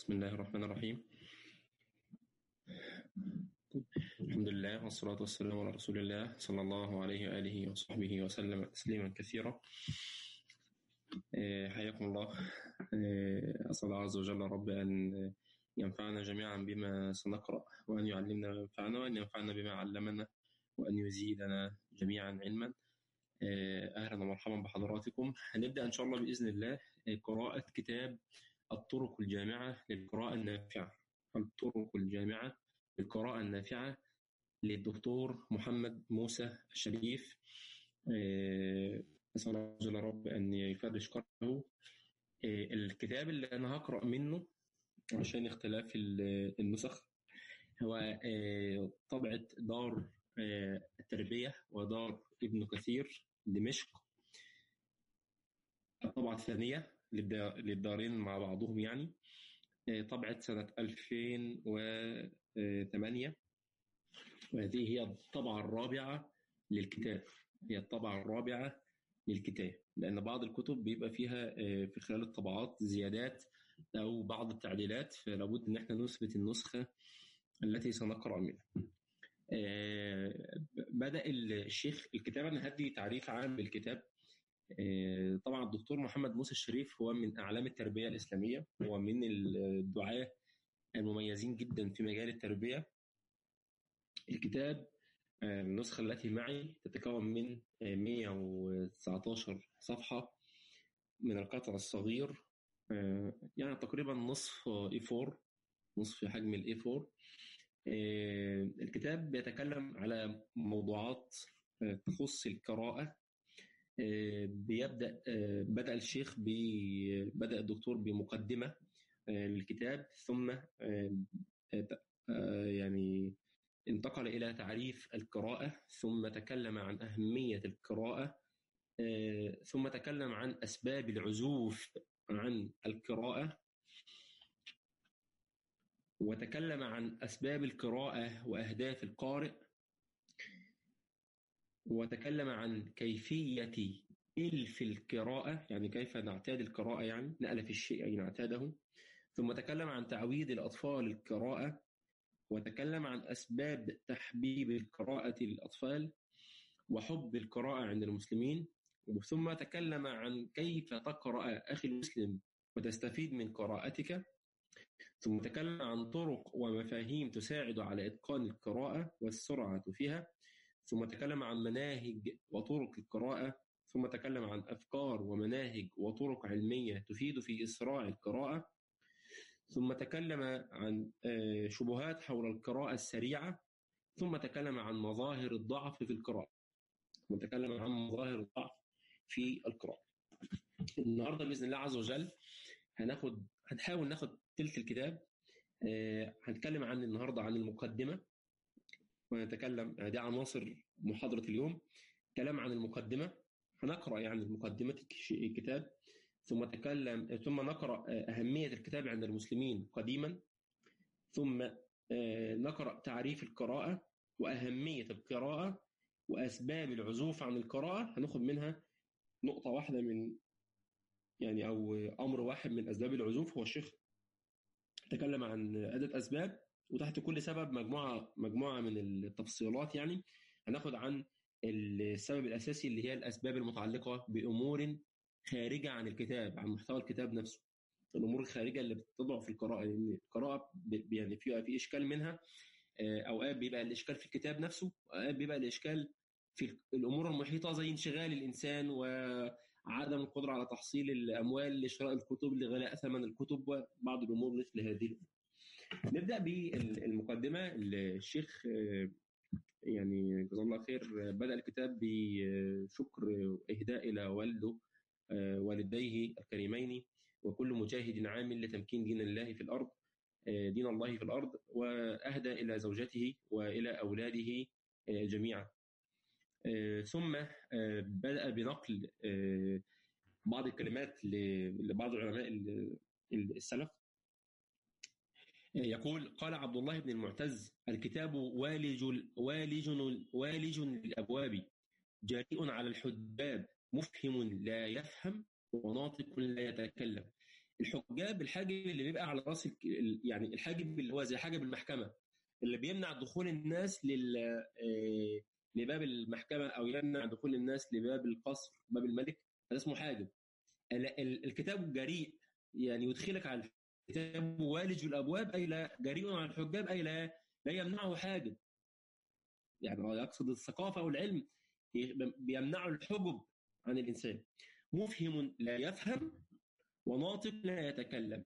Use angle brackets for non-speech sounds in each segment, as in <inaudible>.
بسم الله الرحمن الرحيم. الحمد لله والصلاة والسلام على رسول الله صلى الله عليه وآله وصحبه وسلم تسليما كثيرا. آه، حياكم الله. آه، أسأل الله عز وجل رب أن ينفعنا جميعا بما سنقرأ وأن يعلمنا ما ينفعنا وأن ينفعنا بما علمنا وأن يزيدنا جميعا علما. آه، أهلا ومرحبا بحضراتكم. هنبدأ إن شاء الله بإذن الله قراءة كتاب الطرق الجامعة للقراءة النافعة. الطرق الجامعة للقراءة النافعة للدكتور محمد موسى الشريف. آه، أسأل الله جل رب أن يفرج كربه آه، الكتاب اللي أنا هقرأ منه عشان اختلاف ال- النسخ هو آه، طبعة دار التربية ودار ابن كثير دمشق. الطبعة الثانية للدارين مع بعضهم يعني. آه، طبعة سنة 2008 وهذه هي الطبعة الرابعة للكتاب. هي الطبعة الرابعة للكتاب. لأن بعض الكتب بيبقى فيها آه، في خلال الطبعات زيادات أو بعض التعديلات فلابد إن إحنا نثبت النسخة التي سنقرأ منها. آه، بدأ الشيخ الكتاب أنا هدي تعريف عام بالكتاب. آه، طبعا الدكتور محمد موسى الشريف هو من أعلام التربية الإسلامية. هو من الدعاة المميزين جدا في مجال التربية. الكتاب آه، النسخة التي معي تتكون من آه، 119 صفحة من القطع الصغير. آه، يعني تقريبا نصف A4 نصف حجم ال A4 آه، الكتاب بيتكلم على موضوعات آه، تخص القراءة بيبدأ آه، بدأ الشيخ ب- بدأ الدكتور بمقدمة آه، للكتاب ثم آه، آه، يعني انتقل إلى تعريف القراءة ثم تكلم عن أهمية القراءة آه، ثم تكلم عن أسباب العزوف عن القراءة وتكلم عن أسباب القراءة وأهداف القارئ. وتكلم عن كيفية إلف القراءة يعني كيف نعتاد القراءة يعني نألف الشيء أي نعتاده. ثم تكلم عن تعويد الأطفال القراءة وتكلم عن أسباب تحبيب القراءة للأطفال وحب القراءة عند المسلمين. ثم تكلم عن كيف تقرأ أخي المسلم وتستفيد من قراءتك. ثم تكلم عن طرق ومفاهيم تساعد على إتقان القراءة والسرعة فيها. ثم تكلم عن مناهج وطرق القراءة ثم تكلم عن أفكار ومناهج وطرق علمية تفيد في إسراع القراءة ثم تكلم عن آه، شبهات حول القراءة السريعة ثم تكلم عن مظاهر الضعف في القراءة ثم تكلم عن مظاهر الضعف في القراءة. النهارده بإذن الله عز وجل هناخد هنحاول ناخد تلت الكتاب آه، هنتكلم عن النهارده عن المقدمة. ونتكلم يعني دي عناصر محاضرة اليوم. كلام عن المقدمة. هنقرأ يعني مقدمة الكتاب. ثم تكلم ثم نقرأ أهمية الكتاب عند المسلمين قديما. ثم آه، نقرأ تعريف القراءة وأهمية القراءة وأسباب العزوف عن القراءة. هناخد منها نقطة واحدة من يعني أو أمر واحد من أسباب العزوف. هو الشيخ تكلم عن عدة أسباب. وتحت كل سبب مجموعة مجموعة من التفصيلات يعني هناخد عن السبب الأساسي اللي هي الأسباب المتعلقة بأمور خارجة عن الكتاب عن محتوى الكتاب نفسه. الأمور الخارجة اللي بتضعف القراءة لأن القراءة ب- يعني في في إشكال منها آه، أوقات بيبقى الإشكال في الكتاب نفسه وأوقات بيبقى الإشكال في الأمور المحيطة زي انشغال الإنسان وعدم القدرة على تحصيل الأموال لشراء الكتب لغلاء ثمن الكتب وبعض الأمور مثل هذه. الأمور. نبدأ بالمقدمة الشيخ آه، يعني جزاه الله خير بدأ الكتاب بشكر وإهداء إلى والده آه، والديه الكريمين وكل مجاهد عامل لتمكين دين الله في الأرض آه، دين الله في الأرض وأهدى إلى زوجته وإلى أولاده آه، جميعا ثم بدأ بنقل بعض الكلمات لبعض علماء ال- السلف يقول قال عبد الله بن المعتز الكتاب والج والج والج للابواب جريء على الحجاب مفهم لا يفهم وناطق لا يتكلم. الحجاب الحاجب اللي بيبقى على رأس يعني الحاجب اللي هو زي حاجب المحكمة اللي بيمنع دخول الناس لل لباب المحكمة أو يمنع دخول الناس لباب القصر باب الملك هذا اسمه حاجب. الكتاب جريء يعني يدخلك على الكتاب والج الأبواب أي لا جريء على الحجاب أي لا لا يمنعه حاجب يعني هو يقصد الثقافة والعلم بيمنعوا الحجب عن الإنسان. مفهم لا يفهم وناطق لا يتكلم.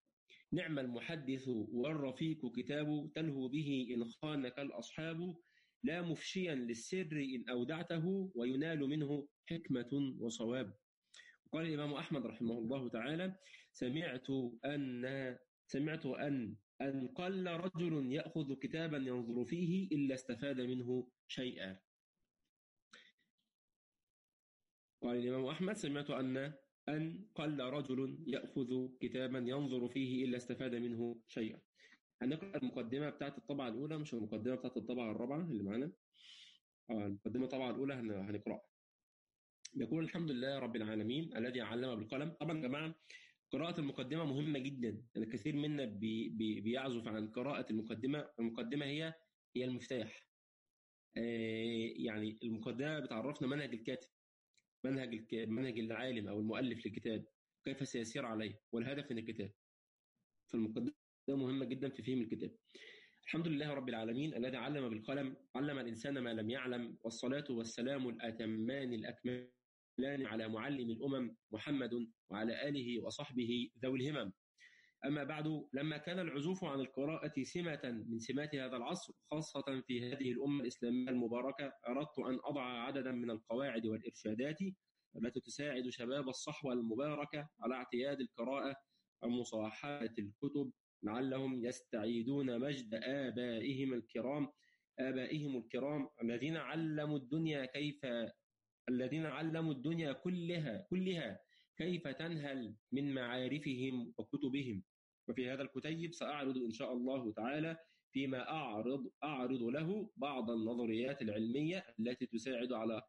نعم المحدث والرفيق كتاب تلهو به إن خانك الأصحاب لا مفشيا للسر إن أودعته وينال منه حكمة وصواب. قال الإمام أحمد رحمه الله تعالى سمعت أن سمعت أن أن قل رجل يأخذ كتابا ينظر فيه إلا استفاد منه شيئا. قال الإمام أحمد سمعت أن أن قل رجل يأخذ كتابا ينظر فيه إلا استفاد منه شيئا. هنقرأ المقدمة بتاعت الطبعة الأولى مش المقدمة بتاعت الطبعة الرابعة اللي معانا؟ آه المقدمة الطبعة الأولى هنقرأها. يقول الحمد لله رب العالمين الذي علم بالقلم. طبعا يا جماعة قراءة المقدمة مهمة جدا. يعني كثير منا بي بي بيعزف عن قراءة المقدمة. المقدمة هي هي المفتاح. آه يعني المقدمة بتعرفنا منهج الكاتب منهج منهج العالم أو المؤلف للكتاب كيف سيسير عليه والهدف من الكتاب. فالمقدمة مهمة جدا في فهم الكتاب. الحمد لله رب العالمين الذي علم بالقلم علم الإنسان ما لم يعلم والصلاة والسلام الأتمان الاكملان على معلم الأمم محمد وعلى آله وصحبه ذوي الهمم. أما بعد لما كان العزوف عن القراءة سمة من سمات هذا العصر خاصة في هذه الأمة الإسلامية المباركة أردت أن أضع عددا من القواعد والإرشادات التي تساعد شباب الصحوة المباركة على اعتياد القراءة ومصاحبة الكتب لعلهم يستعيدون مجد آبائهم الكرام آبائهم الكرام الذين علموا الدنيا كيف الذين علموا الدنيا كلها كلها كيف تنهل من معارفهم وكتبهم. وفي هذا الكتيب سأعرض إن شاء الله تعالى فيما أعرض أعرض له بعض النظريات العلمية التي تساعد على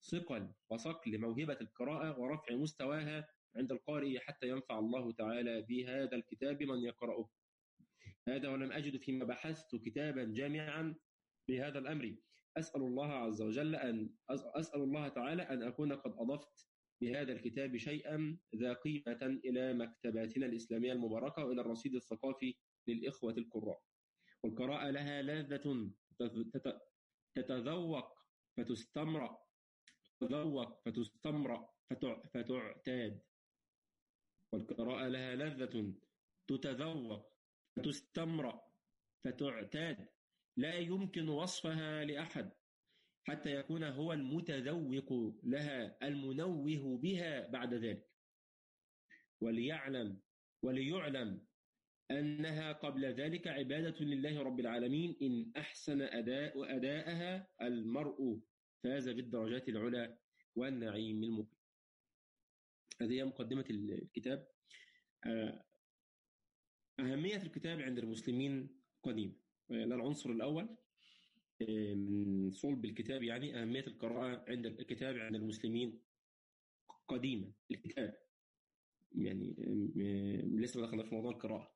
صقل وصقل موهبة القراءة ورفع مستواها عند القارئ حتى ينفع الله تعالى بهذا الكتاب من يقرأه. هذا ولم أجد فيما بحثت كتابا جامعا بهذا الأمر. أسأل الله عز وجل أن أسأل الله تعالى أن أكون قد أضفت بهذا الكتاب شيئا ذا قيمة إلى مكتباتنا الإسلامية المباركة وإلى الرصيد الثقافي للإخوة القراء. والقراءة لها لذة تتذوق فتستمرأ تتذوق فتستمرأ فتعتاد. والقراءة لها لذة تتذوق فتستمرأ فتعتاد. لا يمكن وصفها لأحد حتى يكون هو المتذوق لها المنوه بها بعد ذلك. وليعلم وليعلم أنها قبل ذلك عبادة لله رب العالمين إن أحسن أداء أداءها المرء فاز بالدرجات العلى والنعيم المقيم. هذه هي مقدمة الكتاب. أهمية الكتاب عند المسلمين قديم العنصر الأول من صلب الكتاب يعني أهمية القراءة عند الكتاب عند المسلمين قديما الكتاب. يعني لسه ما دخلنا في موضوع القراءة.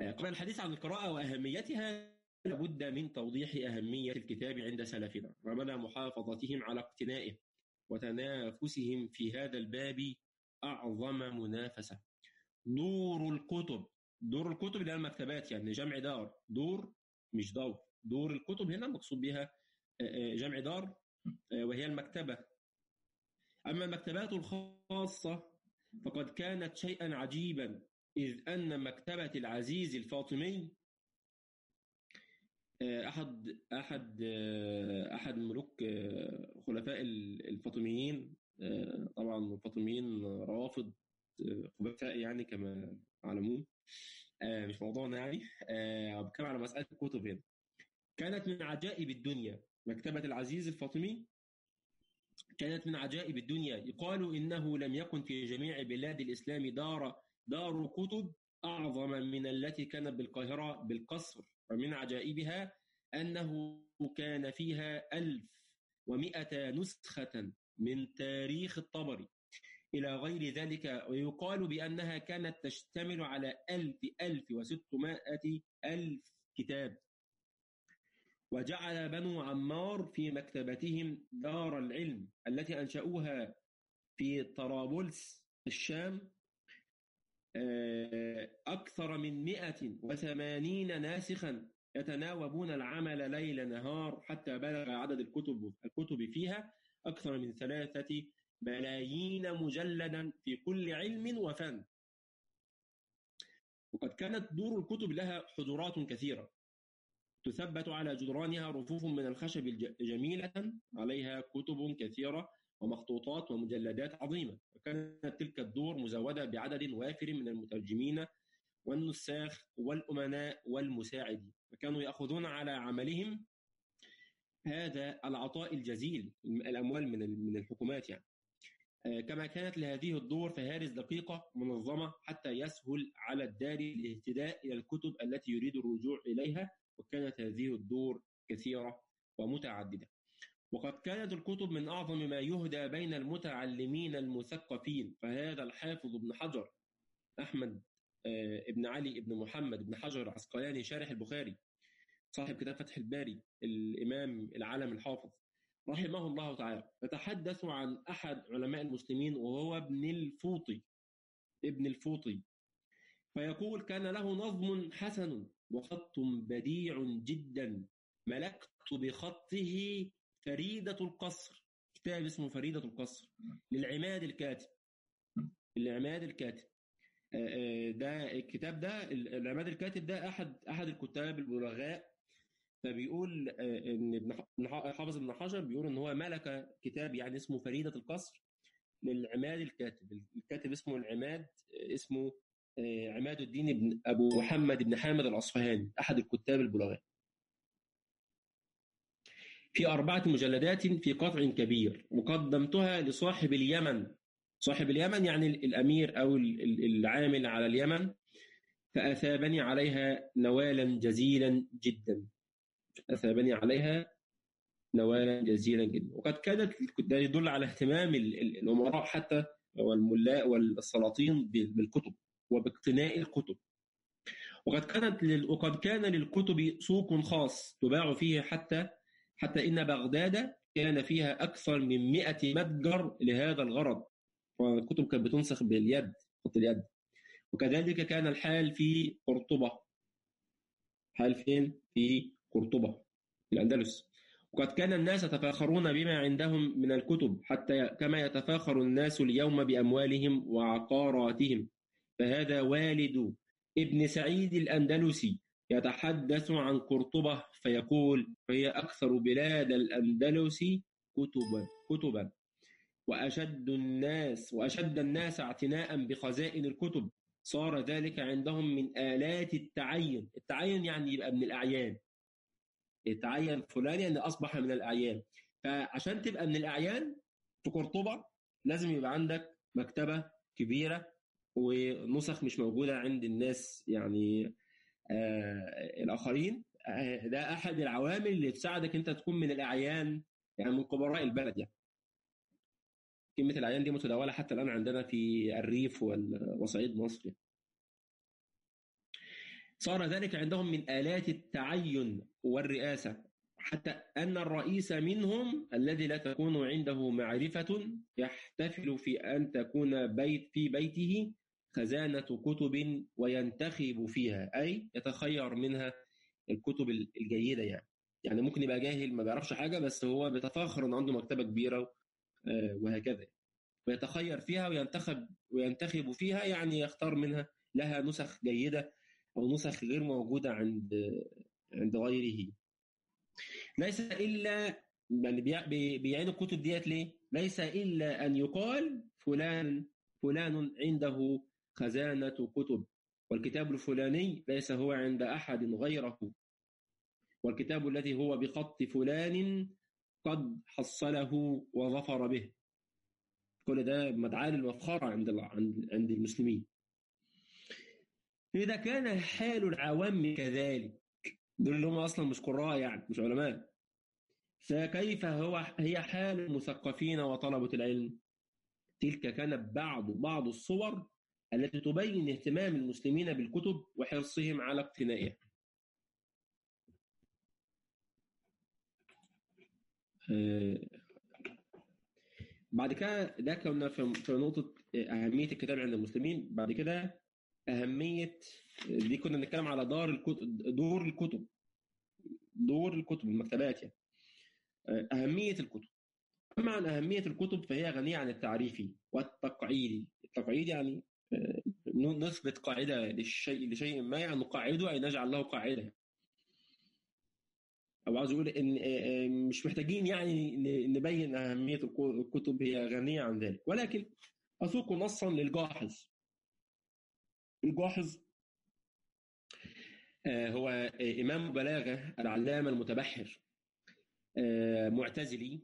قبل الحديث عن القراءة وأهميتها لابد من توضيح أهمية الكتاب عند سلفنا ومدى محافظتهم على اقتنائه وتنافسهم في هذا الباب أعظم منافسة. دور الكتب. دور الكتب اللي هي المكتبات يعني جمع دار دور مش دور دور الكتب هنا مقصود بها جمع دار وهي المكتبة. أما المكتبات الخاصة فقد كانت شيئا عجيبا إذ أن مكتبة العزيز الفاطمي أحد أحد أحد ملوك خلفاء الفاطميين طبعا الفاطميين روافض خبثاء يعني كما تعلمون مش موضوعنا يعني. بتكلم على مسألة الكتب هنا. كانت من عجائب الدنيا. مكتبة العزيز الفاطمي كانت من عجائب الدنيا. يقال إنه لم يكن في جميع بلاد الإسلام دار دار كتب أعظم من التي كانت بالقاهرة بالقصر. ومن عجائبها أنه كان فيها ألف ومئة نسخة من تاريخ الطبري. إلى غير ذلك ويقال بأنها كانت تشتمل على ألف ألف وستمائة ألف كتاب. وجعل بنو عمار في مكتبتهم دار العلم التي أنشأوها في طرابلس الشام أكثر من مئة وثمانين ناسخا يتناوبون العمل ليل نهار حتى بلغ عدد الكتب الكتب فيها أكثر من ثلاثة ملايين مجلدا في كل علم وفن. وقد كانت دور الكتب لها حجرات كثيرة تثبت على جدرانها رفوف من الخشب جميلة. عليها كتب كثيرة ومخطوطات ومجلدات عظيمة. وكانت تلك الدور مزودة بعدد وافر من المترجمين والنساخ والأمناء والمساعدين وكانوا يأخذون على عملهم هذا العطاء الجزيل الأموال من من الحكومات يعني. كما كانت لهذه الدور فهارس دقيقة منظمة حتى يسهل على الداري الاهتداء إلى الكتب التي يريد الرجوع إليها وكانت هذه الدور كثيرة ومتعددة. وقد كانت الكتب من أعظم ما يهدى بين المتعلمين المثقفين فهذا الحافظ ابن حجر أحمد آه، ابن علي ابن محمد ابن حجر العسقلاني شارح البخاري صاحب كتاب فتح الباري الإمام العالم الحافظ. رحمه الله تعالى. يتحدث عن أحد علماء المسلمين وهو ابن الفوطي ابن الفوطي. فيقول كان له نظم حسن وخط بديع جدا. ملكت بخطه فريدة القصر. كتاب اسمه فريدة القصر. للعماد الكاتب. العماد الكاتب. آه، آه، ده الكتاب ده العماد الكاتب ده أحد أحد الكتاب البلغاء فبيقول آه، إن ابن حافظ ابن حجر بيقول إن هو ملك كتاب يعني اسمه فريدة القصر للعماد الكاتب. الكاتب اسمه العماد اسمه عماد الدين بن أبو محمد بن حامد الأصفهاني أحد الكتاب البلغاء. في أربعة مجلدات في قطع كبير وقدمتها لصاحب اليمن. صاحب اليمن يعني الأمير أو العامل على اليمن فأثابني عليها نوالا جزيلا جدا. أثابني عليها نوالا جزيلا جدا. وقد كانت ده يدل على اهتمام الأمراء حتى والملاء والسلاطين بالكتب وباقتناء الكتب. وقد كانت وقد كان للكتب سوق خاص تباع فيه حتى حتى إن بغداد كان فيها أكثر من 100 متجر لهذا الغرض. والكتب كانت بتنسخ باليد خط اليد. وكذلك كان الحال في قرطبة حال فين؟ في قرطبة في الأندلس. وقد كان الناس يتفاخرون بما عندهم من الكتب حتى كما يتفاخر الناس اليوم بأموالهم وعقاراتهم. فهذا والد ابن سعيد الأندلسي يتحدث عن قرطبة فيقول هي أكثر بلاد الأندلس كتبا كتبا. وأشد الناس وأشد الناس اعتناء بخزائن الكتب. صار ذلك عندهم من آلات التعين. التعين يعني يبقى من الأعيان. يتعين فلان يعني أصبح من الأعيان. فعشان تبقى من الأعيان في قرطبة لازم يبقى عندك مكتبة كبيرة ونسخ مش موجودة عند الناس يعني آه الآخرين. آه ده أحد العوامل اللي تساعدك أنت تكون من الأعيان يعني من كبراء البلد يعني. كلمة الأعيان دي متداولة حتى الآن عندنا في الريف وصعيد مصر صار ذلك عندهم من آلات التعين والرئاسة حتى أن الرئيس منهم الذي لا تكون عنده معرفة يحتفل في أن تكون بيت في بيته خزانة كتب وينتخب فيها أي يتخير منها الكتب الجيدة يعني. يعني ممكن يبقى جاهل ما بيعرفش حاجة بس هو بيتفاخر أن عنده مكتبة كبيرة آه، وهكذا ويتخير فيها وينتخب وينتخب فيها يعني يختار منها لها نسخ جيدة أو نسخ غير موجودة عند عند غيره. ليس إلا يعني بيعين الكتب ديت ليه؟ ليس إلا أن يقال فلان فلان عنده خزانة كتب والكتاب الفلاني ليس هو عند أحد غيره. والكتاب الذي هو بخط فلان قد حصله وظفر به. كل ده مدعاة للمفخرة عند عند المسلمين. إذا كان حال العوام كذلك دول اللي هم أصلا مش قراء يعني مش علماء. فكيف هو هي حال المثقفين وطلبة العلم؟ تلك كانت بعض بعض الصور التي تبين اهتمام المسلمين بالكتب وحرصهم على اقتنائها. بعد كده ده كنا في نقطة أهمية الكتاب عند المسلمين. بعد كده أهمية دي كنا بنتكلم على دار الكتب دور الكتب. دور الكتب المكتبات يعني. أهمية الكتب. أما عن أهمية الكتب فهي غنية عن التعريف والتقعيد. التقعيد يعني نثبت قاعدة للشيء لشيء ما يعني نقعده أي نجعل له قاعدة. أو عاوز أقول إن مش محتاجين يعني نبين أهمية الكتب هي غنية عن ذلك. ولكن أسوق نصا للجاحظ. الجاحظ هو إمام بلاغة العلامة المتبحر معتزلي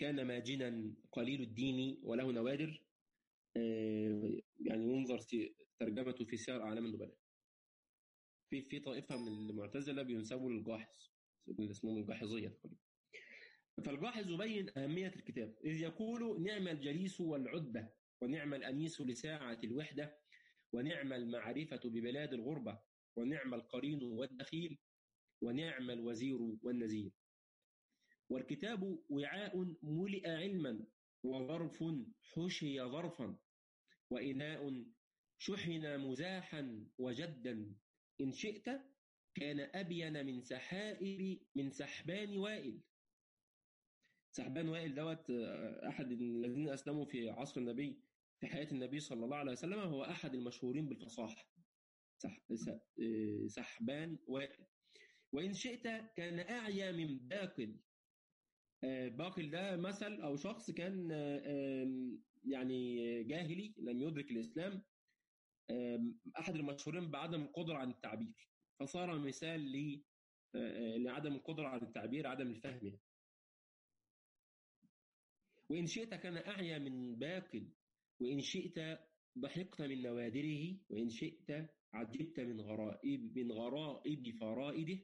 كان ماجنا قليل الدين وله نوادر يعني ينظر ترجمته في سير أعلام النبلاء. في في طائفة من المعتزلة بينسبوا للجاحظ اللي اسمهم الجاحظية تقريبا. فالجاحظ يبين أهمية الكتاب إذ يقول نعم الجليس والعدبة ونعم الأنيس لساعة الوحدة ونعم المعرفة ببلاد الغربة ونعم القرين والدخيل ونعم الوزير والنزير. والكتاب وعاء ملئ علما وظرف حشي ظرفا وإناء شحن مزاحا وجدا. إن شئت كان أبين من سحائر من سحبان وائل. سحبان وائل دوت أحد الذين أسلموا في عصر النبي. في حياة النبي صلى الله عليه وسلم هو أحد المشهورين بالفصاحة. سحبان وائل وإن شئت كان أعيا من باقل. باقل ده مثل أو شخص كان يعني جاهلي لم يدرك الإسلام أحد المشهورين بعدم القدرة عن التعبير. فصار مثال ل لعدم القدرة على التعبير عدم الفهم يعني. وإن شئت كان أعيا من باقل. وإن شئت ضحكت من نوادره وإن شئت عجبت من غرائب من غرائب فرائده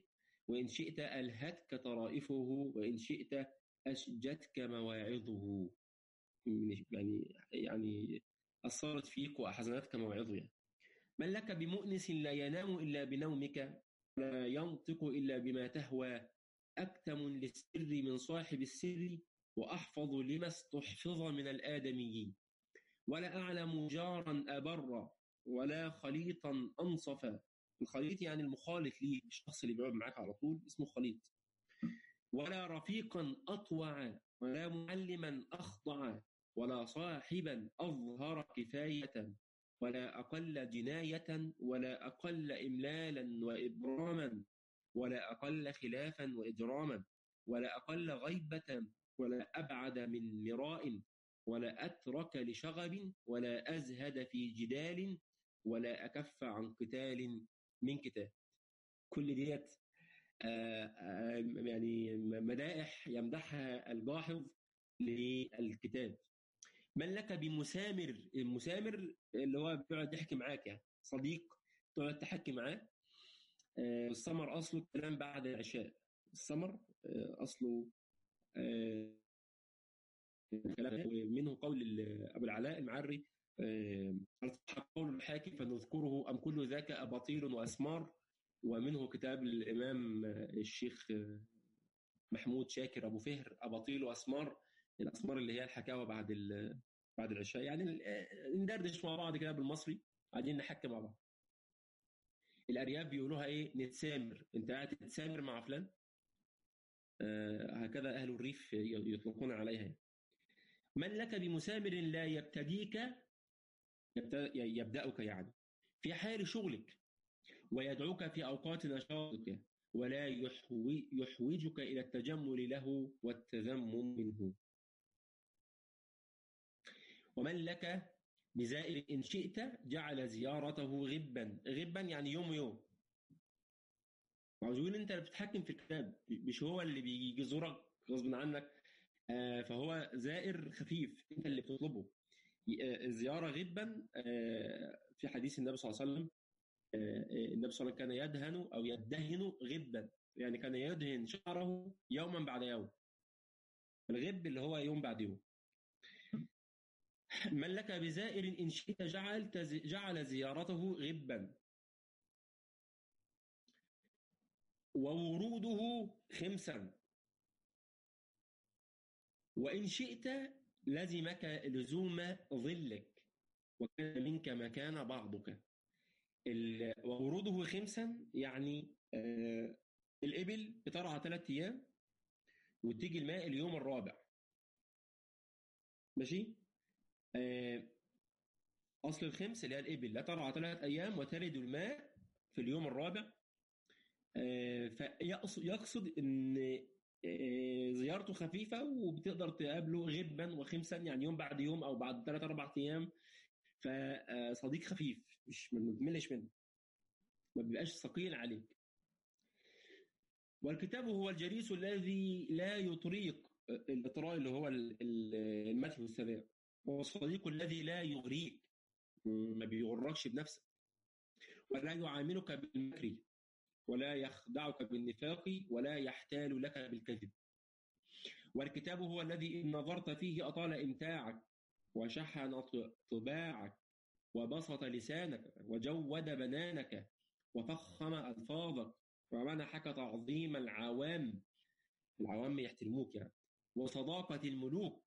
وإن شئت ألهتك طرائفه وإن شئت أشجتك مواعظه. يعني يعني أثرت فيك وأحزنتك موعظه يعني. من لك بمؤنس لا ينام إلا بنومك ولا ينطق إلا بما تهوى. أكتم للسر من صاحب السر وأحفظ لما استحفظ من الآدميين ولا أعلم جارا أبر ولا خليطا أنصف الخليط يعني المخالط ليه الشخص اللي بيقعد معاك على طول اسمه خليط. ولا رفيقا أطوع ولا معلما أخضع ولا صاحبا أظهر كفاية ولا أقل جناية ولا أقل إملالا وإبراما ولا أقل خلافا وإجراما ولا أقل غيبة ولا أبعد من مراء ولا أترك لشغب ولا أزهد في جدال ولا أكف عن قتال من كتاب كل ديت يعني مدائح يمدحها الجاحظ للكتاب من لك بمسامر المسامر اللي هو بيقعد يحكي معاك يعني صديق تقعد تحكي معاه السمر أصله الكلام بعد العشاء. السمر أصله منه قول أبو العلاء المعري قول الحاكم فنذكره أم كل ذاك أباطيل وأسمار؟ ومنه كتاب الإمام الشيخ محمود شاكر أبو فهر أباطيل وأسمار الأسمار اللي هي الحكاوى بعد بعد العشاء. يعني ندردش مع بعض كده بالمصري قاعدين نحكي مع بعض. الأرياف بيقولوها إيه؟ نتسامر. أنت قاعد تتسامر مع فلان؟ آه هكذا أهل الريف يطلقون عليها. يعني. من لك بمسامر لا يبتديك يبدأك يعني. في حال شغلك ويدعوك في أوقات نشاطك ولا يحوجك إلى التجمل له والتذمم منه. ومن لك بزائر إن شئت جعل زيارته غبا. غبا يعني يوم يوم. عاوزين أنت اللي بتتحكم في الكتاب مش هو اللي بيجي يزورك غصب عنك. فهو زائر خفيف إنت اللي بتطلبه. الزيارة غبا آه في حديث النبي صلى الله عليه وسلم آه النبي صلى الله عليه وسلم كان يدهن أو يدهن غبا يعني كان يدهن شعره يوما بعد يوم. الغب اللي هو يوم بعد يوم. <laughs> من لك بزائر إن شئت جعل جعل زيارته غبا ووروده خمسا. وإن شئت لزمك لزوم ظلك وكان منك مكان بعضك. ووروده خمسا يعني آه الإبل بترعى ثلاث أيام وتيجي الماء اليوم الرابع. ماشي؟ آه أصل الخمس اللي هي الإبل لا ترعى ثلاث أيام وتلد الماء في اليوم الرابع. آه فيقصد إن زيارته خفيفة وبتقدر تقابله غبا وخمسا يعني يوم بعد يوم أو بعد ثلاث أربع أيام. فصديق خفيف مش ما بتملش منه. ما بيبقاش ثقيل عليك. والكتاب هو الجليس الذي لا يطريق الإطراء اللي هو المدح والثناء هو الصديق الذي لا يغريك. ما بيغركش بنفسك. ولا يعاملك بالمكر. ولا يخدعك بالنفاق ولا يحتال لك بالكذب. والكتاب هو الذي إن نظرت فيه أطال إمتاعك وشحن طباعك وبسط لسانك وجود بنانك وفخم ألفاظك ومنحك تعظيم العوام. العوام يحترموك يعني وصداقة الملوك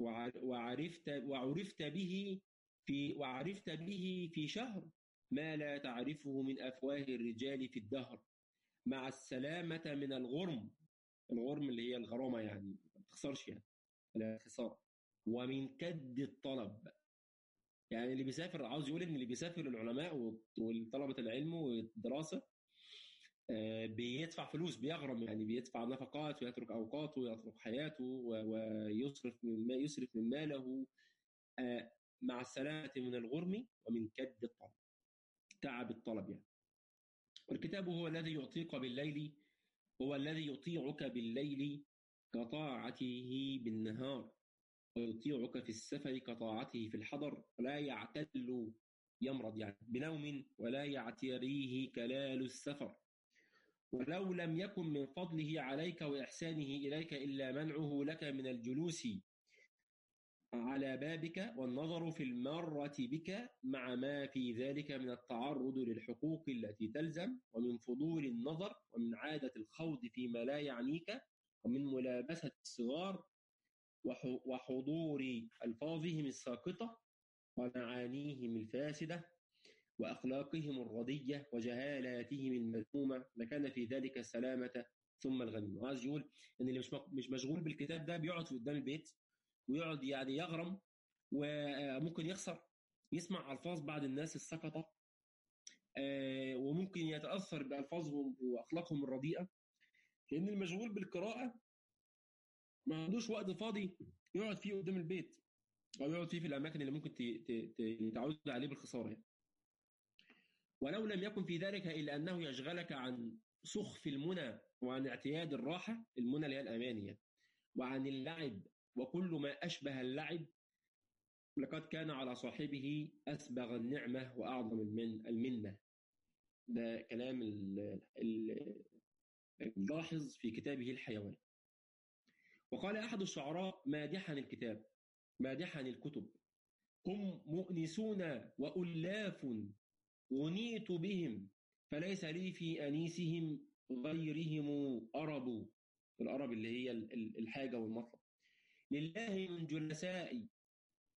وعرفت وعرفت به في وعرفت به في شهر. ما لا تعرفه من أفواه الرجال في الدهر. مع السلامة من الغرم. الغرم اللي هي الغرامة يعني ما تخسرش يعني لا خسارة. ومن كد الطلب. يعني اللي بيسافر عاوز يقول إن اللي بيسافر العلماء وطلبة العلم والدراسة بيدفع فلوس بيغرم يعني بيدفع نفقات ويترك اوقاته ويترك حياته ويصرف من ما يصرف من ماله. مع السلامة من الغرم ومن كد الطلب. تعب الطلب يعني. والكتاب هو الذي يعطيك بالليل هو الذي يطيعك بالليل كطاعته بالنهار ويطيعك في السفر كطاعته في الحضر ولا يعتل يمرض يعني بنوم ولا يعتريه كلال السفر. ولو لم يكن من فضله عليك وإحسانه إليك إلا منعه لك من الجلوس على بابك والنظر في المرة بك مع ما في ذلك من التعرض للحقوق التي تلزم ومن فضول النظر ومن عادة الخوض فيما لا يعنيك ومن ملابسة الصغار وحضور ألفاظهم الساقطة ومعانيهم الفاسدة وأخلاقهم الردية وجهالاتهم المذمومة. لكان في ذلك السلامة ثم الغنيمة عايز يقول إن اللي مش مش مشغول بالكتاب ده بيقعد قدام البيت ويقعد يعني يغرم وممكن يخسر يسمع ألفاظ بعض الناس السقطة وممكن يتأثر بألفاظهم وأخلاقهم الرديئة لأن المشغول بالقراءة ما عندوش وقت فاضي يقعد فيه قدام البيت أو يقعد فيه في الأماكن اللي ممكن تعود عليه بالخسارة يعني. ولو لم يكن في ذلك إلا أنه يشغلك عن سخف المنى وعن اعتياد الراحة المنى اللي هي الأمانية وعن اللعب وكل ما أشبه اللعب لقد كان على صاحبه أسبغ النعمة وأعظم المن المنة. ده كلام اللاحظ في كتابه الحيوان. وقال أحد الشعراء مادحا الكتاب مادحا الكتب هم مؤنسون وألاف غنيت بهم فليس لي في أنيسهم غيرهم أرب الأرب اللي هي الحاجة والمطلب. لله من جلساء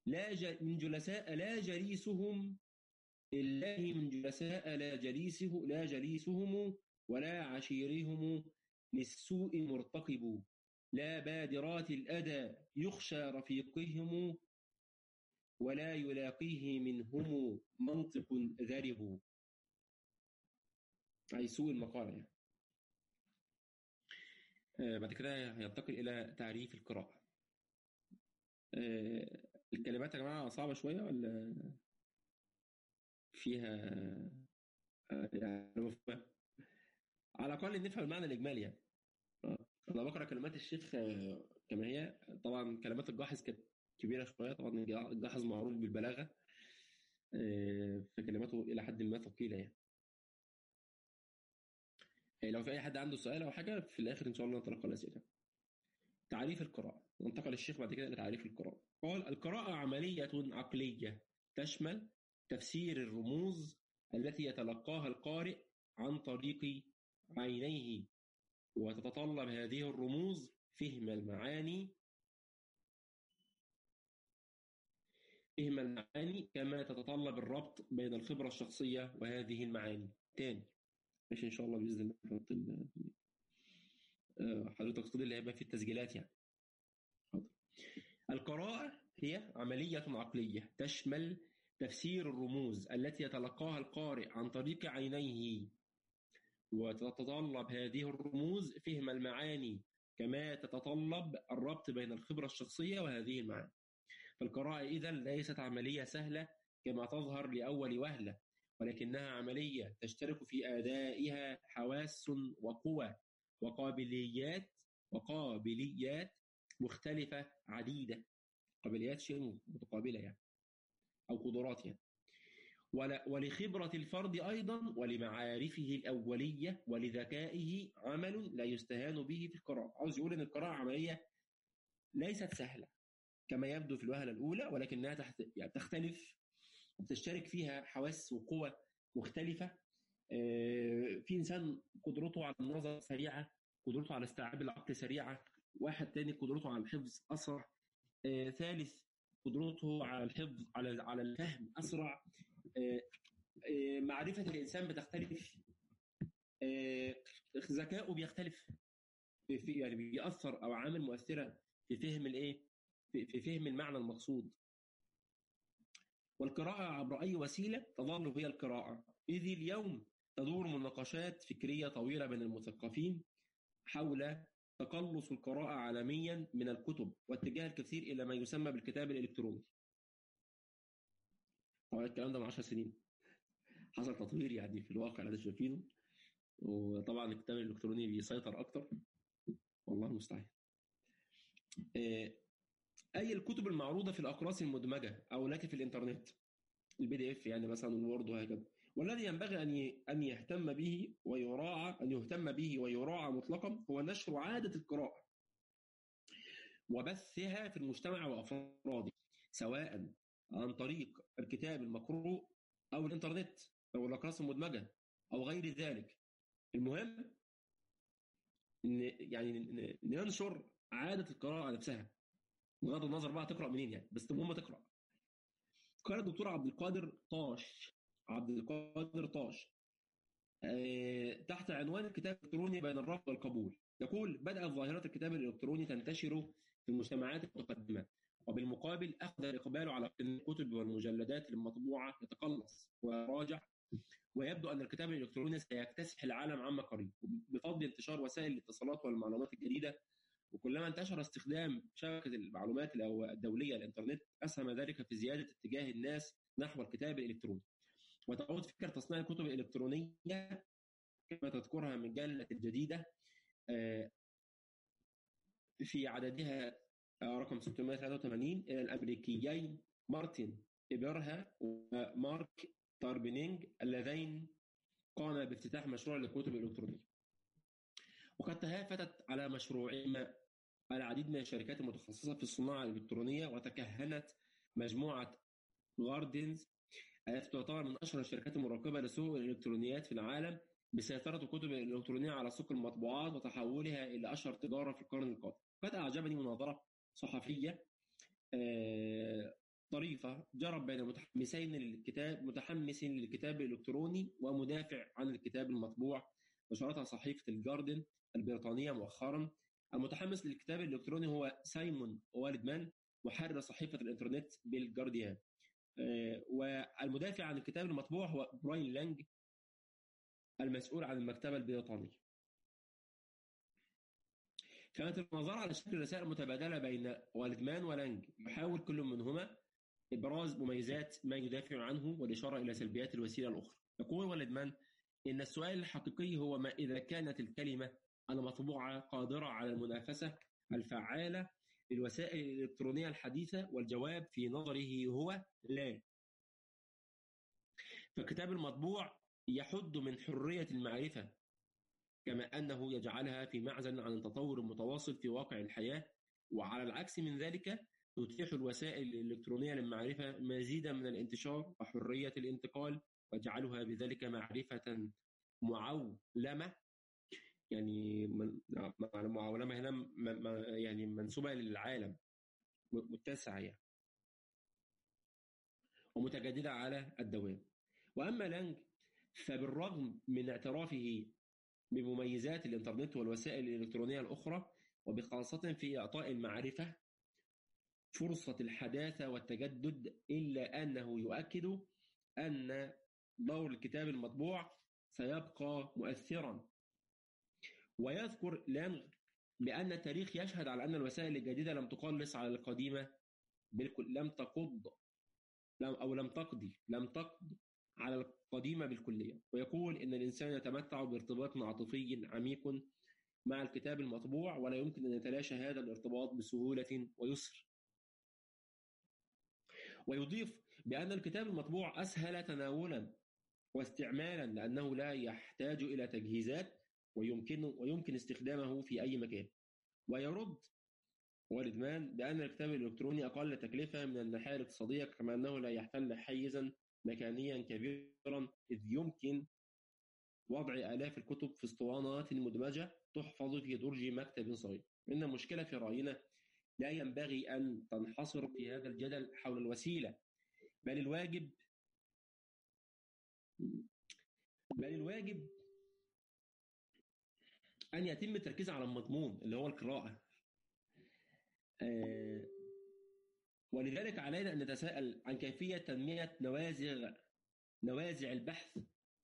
لا ج... من جلساء لا جليسهم. لله من جلساء لا جليسه لا جليسهم ولا عشيرهم للسوء مرتقب. لا بادرات الأدى يخشى رفيقهم ولا يلاقيه منهم منطق ذرب. أي سوء المقالة يعني. آه بعد كده ينتقل إلى تعريف القراءة. الكلمات يا جماعة صعبة شوية ولا فيها آه يعني على الأقل نفهم المعنى الإجمالي يعني. أنا بقرأ كلمات الشيخ كما هي. طبعا كلمات الجاحظ كانت كبيرة شوية. طبعا الجاحظ معروف بالبلاغة فكلماته إلى حد ما ثقيلة يعني. لو في أي حد عنده سؤال أو حاجة في الآخر إن شاء الله نتلقى الأسئلة تعريف القراءة وانتقل الشيخ بعد كده لتعريف القراءة. قال القراءة عملية عقلية تشمل تفسير الرموز التي يتلقاها القارئ عن طريق عينيه وتتطلب هذه الرموز فهم المعاني فهم المعاني كما تتطلب الربط بين الخبرة الشخصية وهذه المعاني. تاني مش إن شاء الله بإذن الله. حضرتك تقصد اللي هيبقى في التسجيلات يعني. القراءة هي عملية عقلية تشمل تفسير الرموز التي يتلقاها القارئ عن طريق عينيه وتتطلب هذه الرموز فهم المعاني كما تتطلب الربط بين الخبرة الشخصية وهذه المعاني. فالقراءة إذا ليست عملية سهلة كما تظهر لأول وهلة ولكنها عملية تشترك في أدائها حواس وقوى وقابليات وقابليات مختلفة عديدة. قابليات شيء متقابلة يعني. أو قدرات يعني. ولخبرة الفرد أيضا ولمعارفه الأولية ولذكائه عمل لا يستهان به في القراءة. عاوز يقول أن القراءة عملية ليست سهلة كما يبدو في الوهلة الأولى ولكنها تحت يعني تختلف وتشترك فيها حواس وقوى مختلفة في إنسان قدرته على النظر سريعة قدرته على استيعاب العقل سريعة واحد تاني قدرته على الحفظ أسرع آه، ثالث قدرته على الحفظ على على الفهم أسرع آه، معرفة الإنسان بتختلف ذكائه بيختلف في يعني بيأثر أو عامل مؤثرة في فهم الإيه؟ في فهم المعنى المقصود. والقراءة عبر أي وسيلة تظل هي القراءة. إذ اليوم تدور مناقشات فكرية طويلة بين المثقفين حول تقلص القراءة عالميا من الكتب واتجاه الكثير إلى ما يسمى بالكتاب الإلكتروني. طبعا الكلام ده من 10 سنين. حصل تطوير يعني في الواقع اللي شايفينه وطبعا الكتاب الإلكتروني بيسيطر أكتر. والله المستعان آه، أي الكتب المعروضة في الأقراص المدمجة أو التي في الإنترنت؟ ال PDF يعني مثلا ال Word وهكذا. والذي ينبغي أن أن يهتم به ويراعى أن يهتم به ويراعى مطلقا هو نشر عادة القراءة وبثها في المجتمع وأفراده سواء عن طريق الكتاب المقروء أو الإنترنت أو الأقراص المدمجة أو غير ذلك. المهم إن يعني ننشر عادة القراءة نفسها بغض النظر بقى تقرأ منين يعني بس المهم تقرأ. قال الدكتور عبد القادر طاش عبد القادر طاش. أه تحت عنوان الكتاب الإلكتروني بين الرفض والقبول. يقول بدات ظاهرة الكتاب الإلكتروني تنتشر في المجتمعات المتقدمه وبالمقابل أخذ الإقبال على الكتب والمجلدات المطبوعة يتقلص ويراجع ويبدو أن الكتاب الإلكتروني سيكتسح العالم عما قريب. بفضل انتشار وسائل الاتصالات والمعلومات الجديدة وكلما انتشر استخدام شبكة المعلومات الدولية الإنترنت أسهم ذلك في زيادة اتجاه الناس نحو الكتاب الإلكتروني. وتعود فكرة تصنيع الكتب الإلكترونية كما تذكرها مجلة الجديدة آه، في عددها آه، رقم 683 إلى الأمريكيين مارتن إبرها ومارك تاربينينج اللذين قاما بافتتاح مشروع للكتب الإلكترونية. وقد تهافتت على مشروعهما العديد من الشركات المتخصصة في الصناعة الإلكترونية وتكهنت مجموعة غاردنز التي تعتبر من أشهر الشركات المراقبة لسوق الإلكترونيات في العالم بسيطرة الكتب الإلكترونية على سوق المطبوعات وتحولها إلى أشهر تجارة في القرن القادم. قد أعجبني مناظرة صحفية آه، طريفة جرت بين متحمسين للكتاب متحمس للكتاب الإلكتروني ومدافع عن الكتاب المطبوع. نشرتها صحيفة الجاردن البريطانية مؤخرا. المتحمس للكتاب الإلكتروني هو سايمون والدمان محرر صحيفة الإنترنت بالجارديان. والمدافع عن الكتاب المطبوع هو براين لانج المسؤول عن المكتبة البريطانية. كانت المناظرة على شكل رسائل متبادلة بين والدمان ولانج. يحاول كل منهما إبراز مميزات ما يدافع عنه والإشارة إلى سلبيات الوسيلة الأخرى. يقول والدمان إن السؤال الحقيقي هو ما إذا كانت الكلمة المطبوعة قادرة على المنافسة الفعالة للوسائل الإلكترونية الحديثة والجواب في نظره هو لا. فالكتاب المطبوع يحد من حرية المعرفة كما أنه يجعلها في معزل عن التطور المتواصل في واقع الحياة وعلى العكس من ذلك تتيح الوسائل الإلكترونية للمعرفة مزيدا من الانتشار وحرية الانتقال وتجعلها بذلك معرفة معولمة يعني معولمة هنا يعني منسوبة للعالم متسعة يعني. ومتجددة على الدوام. وأما لانج فبالرغم من اعترافه بمميزات الإنترنت والوسائل الإلكترونية الأخرى وبخاصة في إعطاء المعرفة فرصة الحداثة والتجدد إلا أنه يؤكد أن دور الكتاب المطبوع سيبقى مؤثرا. ويذكر لانغ بأن التاريخ يشهد على أن الوسائل الجديدة لم تقلص على القديمة بالكل لم تقض لم أو لم تقضي لم تقض على القديمة بالكلية. ويقول إن الإنسان يتمتع بارتباط عاطفي عميق مع الكتاب المطبوع ولا يمكن أن يتلاشى هذا الارتباط بسهولة ويسر. ويضيف بأن الكتاب المطبوع أسهل تناولا واستعمالا لأنه لا يحتاج إلى تجهيزات ويمكن ويمكن استخدامه في أي مكان. ويرد والإدمان بأن الكتاب الإلكتروني أقل تكلفة من الناحية الاقتصادية كما أنه لا يحتل حيزا مكانيا كبيرا إذ يمكن وضع آلاف الكتب في اسطوانات مدمجة تحفظ في درج مكتب صغير. إن المشكلة في رأينا لا ينبغي أن تنحصر في هذا الجدل حول الوسيلة بل الواجب بل الواجب أن يتم التركيز على المضمون اللي هو القراءة. آه، ولذلك علينا أن نتساءل عن كيفية تنمية نوازع نوازع البحث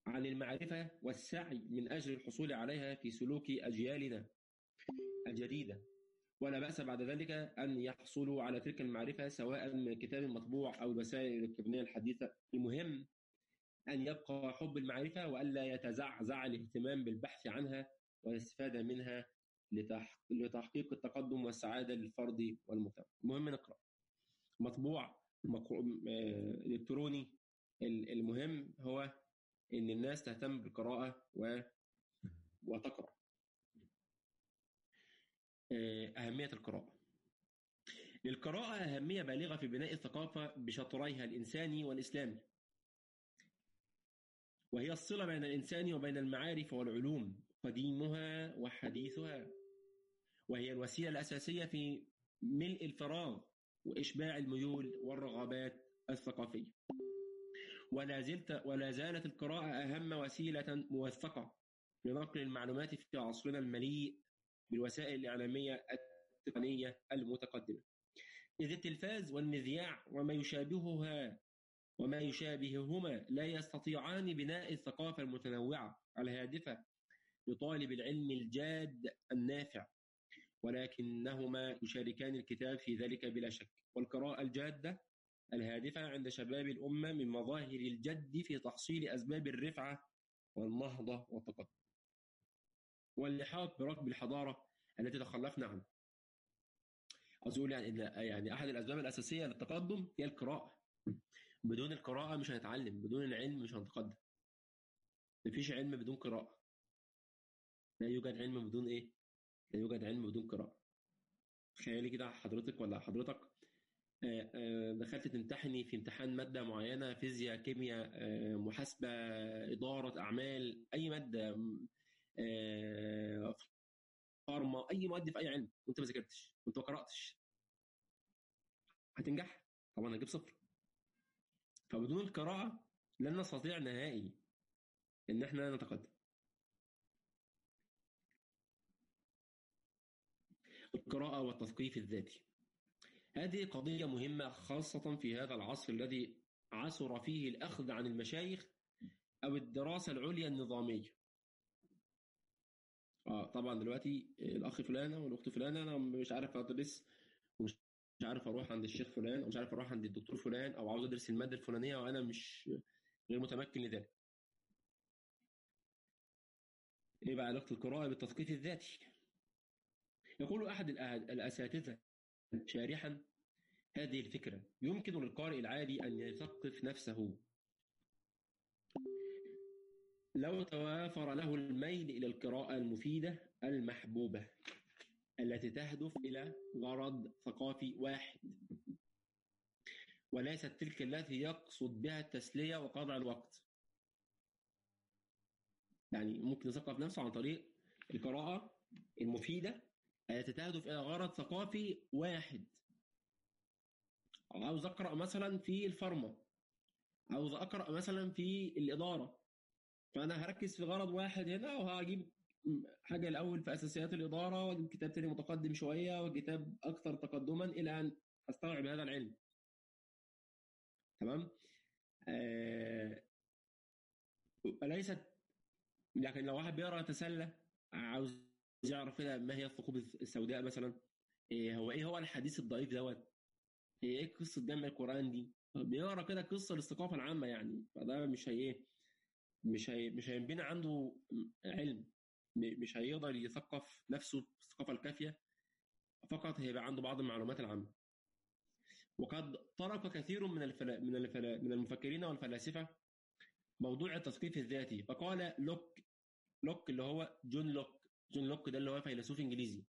عن المعرفة والسعي من أجل الحصول عليها في سلوك أجيالنا الجديدة. ولا بأس بعد ذلك أن يحصلوا على تلك المعرفة سواء من كتاب مطبوع أو الوسائل الإلكترونية الحديثة. المهم أن يبقى حب المعرفة وألا يتزعزع الاهتمام بالبحث عنها والاستفادة منها لتحقيق التقدم والسعادة للفرد والمجتمع. المهم نقرأ. مطبوع آه، إلكتروني. المهم هو إن الناس تهتم بالقراءة و... وتقرأ. آه، أهمية القراءة. للقراءة أهمية بالغة في بناء الثقافة بشطريها الإنساني والإسلامي. وهي الصلة بين الإنسان وبين المعارف والعلوم. قديمها وحديثها وهي الوسيلة الأساسية في ملء الفراغ وإشباع الميول والرغبات الثقافية. ولا زلت ولا زالت القراءة أهم وسيلة موثقة لنقل المعلومات في عصرنا المليء بالوسائل الإعلامية التقنية المتقدمة. إذ التلفاز والمذياع وما يشابهها وما يشابههما لا يستطيعان بناء الثقافة المتنوعة الهادفة لطالب العلم الجاد النافع ولكنهما يشاركان الكتاب في ذلك بلا شك. والقراءة الجادة الهادفة عند شباب الأمة من مظاهر الجد في تحصيل أسباب الرفعة والنهضة والتقدم. واللحاق بركب الحضارة التي تخلفنا عنها عاوز يعني إن يعني أحد الأسباب الأساسية للتقدم هي القراءة. بدون القراءة مش هنتعلم بدون العلم مش هنتقدم. مفيش علم بدون قراءة. لا يوجد علم بدون إيه؟ لا يوجد علم بدون قراءة. تخيلي كده حضرتك ولا حضرتك آه، آه، دخلت تمتحني في امتحان مادة معينة فيزياء كيمياء آه، محاسبة إدارة أعمال أي مادة فارما أي مواد في أي علم وأنت ما ذاكرتش وأنت ما قرأتش. هتنجح؟ طبعا هتجيب صفر. فبدون القراءة لن نستطيع نهائي إن إحنا نتقدم. القراءة والتثقيف الذاتي. هذه قضية مهمة خاصة في هذا العصر الذي عثر فيه الأخذ عن المشايخ أو الدراسة العليا النظامية. آه طبعا دلوقتي الأخ فلانة والأخت فلانة أنا مش عارف أدرس ومش مش عارف أروح عند الشيخ فلان أو مش عارف أروح عند الدكتور فلان أو عاوز أدرس المادة الفلانية وأنا مش غير متمكن لذلك إيه بقى علاقة القراءة بالتثقيف الذاتي؟ يقول أحد الأساتذة شارحا هذه الفكرة يمكن للقارئ العادي أن يثقف نفسه. لو توافر له الميل إلى القراءة المفيدة المحبوبة التي تهدف إلى غرض ثقافي واحد وليست تلك التي يقصد بها التسلية وقضاء الوقت. يعني ممكن يثقف نفسه عن طريق القراءة المفيدة التي تهدف إلى غرض ثقافي واحد. عاوز أقرأ مثلا في الفارما. عاوز أقرأ مثلا في الإدارة. فأنا هركز في غرض واحد هنا وهجيب حاجة الأول في أساسيات الإدارة وأجيب كتاب تاني متقدم شوية وكتاب أكثر تقدما إلى أن أستوعب هذا العلم. تمام؟ آه ليست لكن لو واحد بيقرأ تسلى عاوز يعرف كده ما هي الثقوب السوداء مثلا؟ إيه هو إيه هو الحديث الضعيف دوت؟ إيه قصة جمع القرآن دي؟ بيقرأ كده قصة للثقافه العامة يعني فده مش هي إيه مش هي مش هينبني عنده علم مش هيقدر يثقف نفسه الثقافه الكافية فقط هيبقى عنده بعض المعلومات العامة. وقد ترك كثير من الفلا من الفلا من المفكرين والفلاسفة موضوع التثقيف الذاتي فقال لوك لوك اللي هو جون لوك. جون لوك ده اللي هو فيلسوف انجليزي.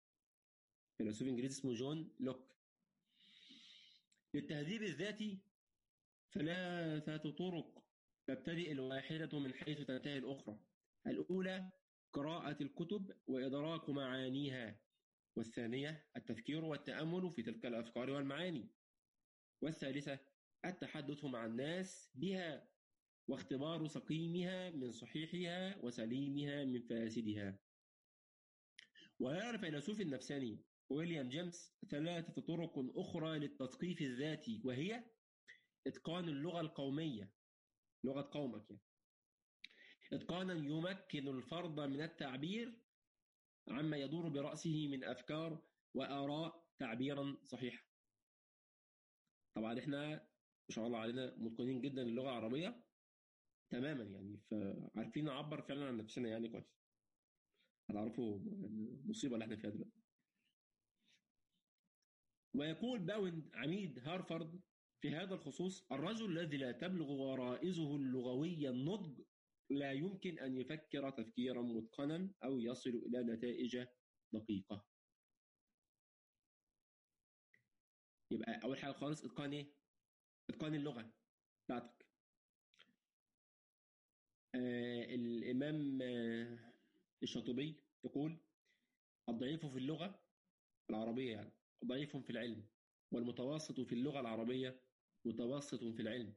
فيلسوف انجليزي اسمه جون لوك. للتهذيب الذاتي ثلاثة طرق تبتدئ الواحدة من حيث تنتهي الأخرى. الأولى قراءة الكتب وإدراك معانيها. والثانية التفكير والتأمل في تلك الأفكار والمعاني. والثالثة التحدث مع الناس بها واختبار سقيمها من صحيحها وسليمها من فاسدها. ويرى الفيلسوف النفساني ويليام جيمس ثلاثة طرق أخرى للتثقيف الذاتي وهي إتقان اللغة القومية لغة قومك يعني. إتقانا يمكن الفرد من التعبير عما يدور برأسه من أفكار وآراء تعبيرا صحيحا طبعا إحنا ما شاء الله علينا متقنين جدا للغة العربية تماما يعني فعارفين نعبر فعلا عن نفسنا يعني كويس هتعرفوا المصيبة اللي إحنا فيها دلوقتي. ويقول باوند عميد هارفارد في هذا الخصوص الرجل الذي لا تبلغ غرائزه اللغوية النضج لا يمكن أن يفكر تفكيرا متقنا أو يصل إلى نتائج دقيقة. يبقى أول حاجة خالص إتقان إيه؟ إتقان اللغة بتاعتك. آه الإمام آه الشاطبي يقول الضعيف في اللغة العربية يعني ضعيف في العلم والمتوسط في اللغة العربية متوسط في العلم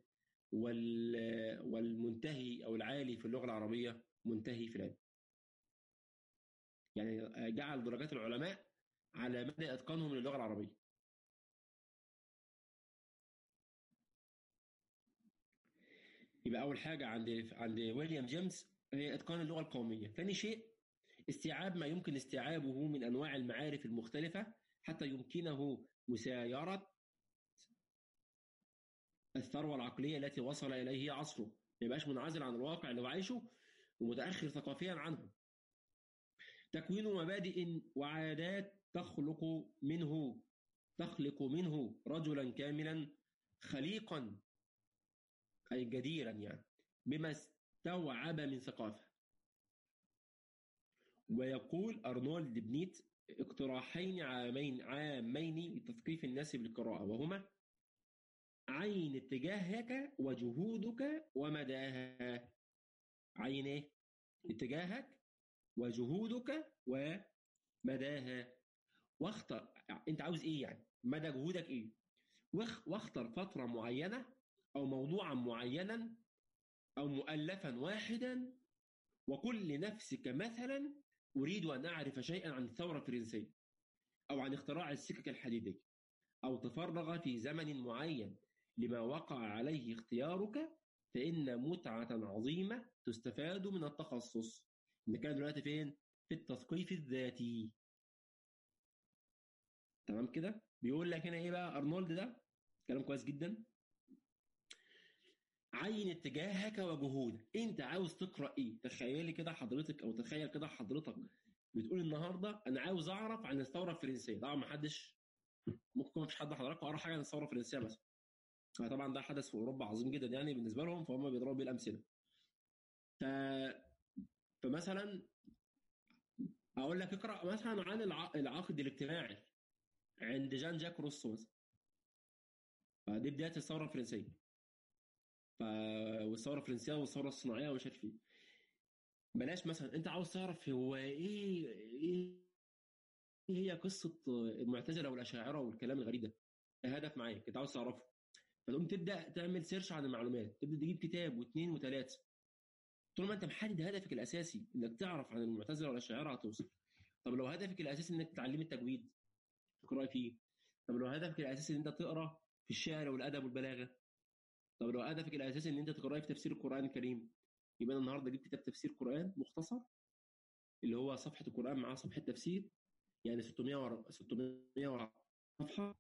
والمنتهي أو العالي في اللغة العربية منتهي في العلم. يعني جعل درجات العلماء على مدى إتقانهم للغة العربية. يبقى أول حاجة عند عند ويليام جيمس هي إتقان اللغة القومية. ثاني شيء استيعاب ما يمكن استيعابه من أنواع المعارف المختلفة حتى يمكنه مسايرة الثروة العقلية التي وصل إليه عصره. ما يبقاش منعزل عن الواقع اللي هو عايشه ومتأخر ثقافيا عنه. تكوين مبادئ وعادات تخلق منه تخلق منه رجلا كاملا خليقا أي جديرا يعني بما استوعب من ثقافة. ويقول أرنولد بنيت اقتراحين عامين عامين لتثقيف الناس بالقراءة وهما عين اتجاهك وجهودك ومداها. عين إيه؟ اتجاهك وجهودك ومداها. واختر أنت عاوز إيه يعني؟ مدى جهودك إيه؟ واختر فترة معينة أو موضوعا معينا أو مؤلفا واحدا وقل لنفسك مثلا أريد أن أعرف شيئا عن الثورة الفرنسية أو عن اختراع السكك الحديدية أو تفرغ في زمن معين لما وقع عليه اختيارك فإن متعة عظيمة تستفاد من التخصص كان دلوقتي فين؟ في التثقيف الذاتي تمام كده؟ بيقول لك هنا إيه بقى أرنولد ده؟ كلام كويس جدا عين اتجاهك وجهودك. انت عاوز تقرأ إيه؟ تخيلي كده حضرتك أو تخيل كده حضرتك بتقول النهارده أنا عاوز أعرف عن الثورة الفرنسية. طبعا ما حدش ممكن ما فيش حد حضراتكم قرا حاجة عن الثورة الفرنسية مثلا. طبعا ده حدث في أوروبا عظيم جدا يعني بالنسبة لهم فهم بيضربوا بيه الأمثلة. ف... فمثلا أقول لك اقرأ مثلا عن العقد الاجتماعي عند جان جاك روسو مثلا. فدي بداية الثورة الفرنسية. والثورة الفرنسية والثورة الصناعية ومش عارف إيه. بلاش مثلا أنت عاوز تعرف هو إيه إيه هي قصة المعتزلة والأشاعرة والكلام الغريب ده. هدف معاك انت عاوز تعرفه. فتقوم تبدأ تعمل سيرش عن المعلومات تبدأ تجيب كتاب واثنين وثلاثة. طول ما أنت محدد هدفك الأساسي إنك تعرف عن المعتزلة والأشاعرة هتوصل. طب لو هدفك الأساسي إنك تتعلم التجويد تقرأ فيه. طب لو هدفك الأساسي إن أنت تقرأ في الشعر والأدب والبلاغة طب لو هدفك الأساسي إن أنت تقرا في تفسير القرآن الكريم يبقى أنا النهارده جبت كتاب تفسير قرآن مختصر اللي هو صفحة القرآن معاه صفحة تفسير يعني 600 600 صفحة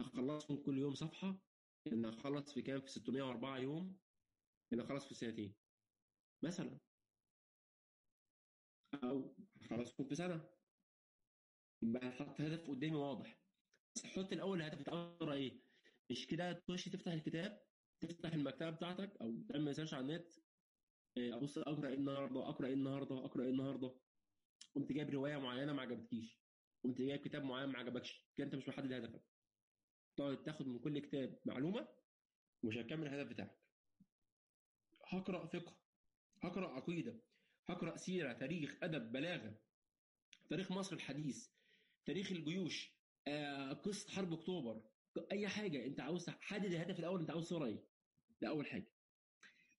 هخلصهم كل يوم صفحة إن هخلص في كام؟ في 604 يوم إن أخلص في سنتين. مثلا. أو هخلصهم في سنة. يبقى حط هدف قدامي واضح. بس حط الأول الهدف بتاع إيه؟ مش كده تخش تفتح الكتاب؟ تفتح المكتبة بتاعتك أو تعمل سيرش على النت إيه، أبص أقرأ إيه النهارده أقرأ إيه النهارده أقرأ إيه النهارده. قمت جايب رواية معينة ما عجبتكيش. قمت جايب كتاب معين ما عجبكش. كده أنت مش محدد هدفك. تقعد تاخد من كل كتاب معلومة ومش هتكمل الهدف بتاعك. هقرأ فقه هقرأ عقيدة هقرأ سيرة تاريخ أدب بلاغة تاريخ مصر الحديث تاريخ الجيوش آه، قصة حرب أكتوبر. أي حاجة. أنت عاوز حدد الهدف الأول أنت عاوز صوره إيه؟ ده أول حاجة.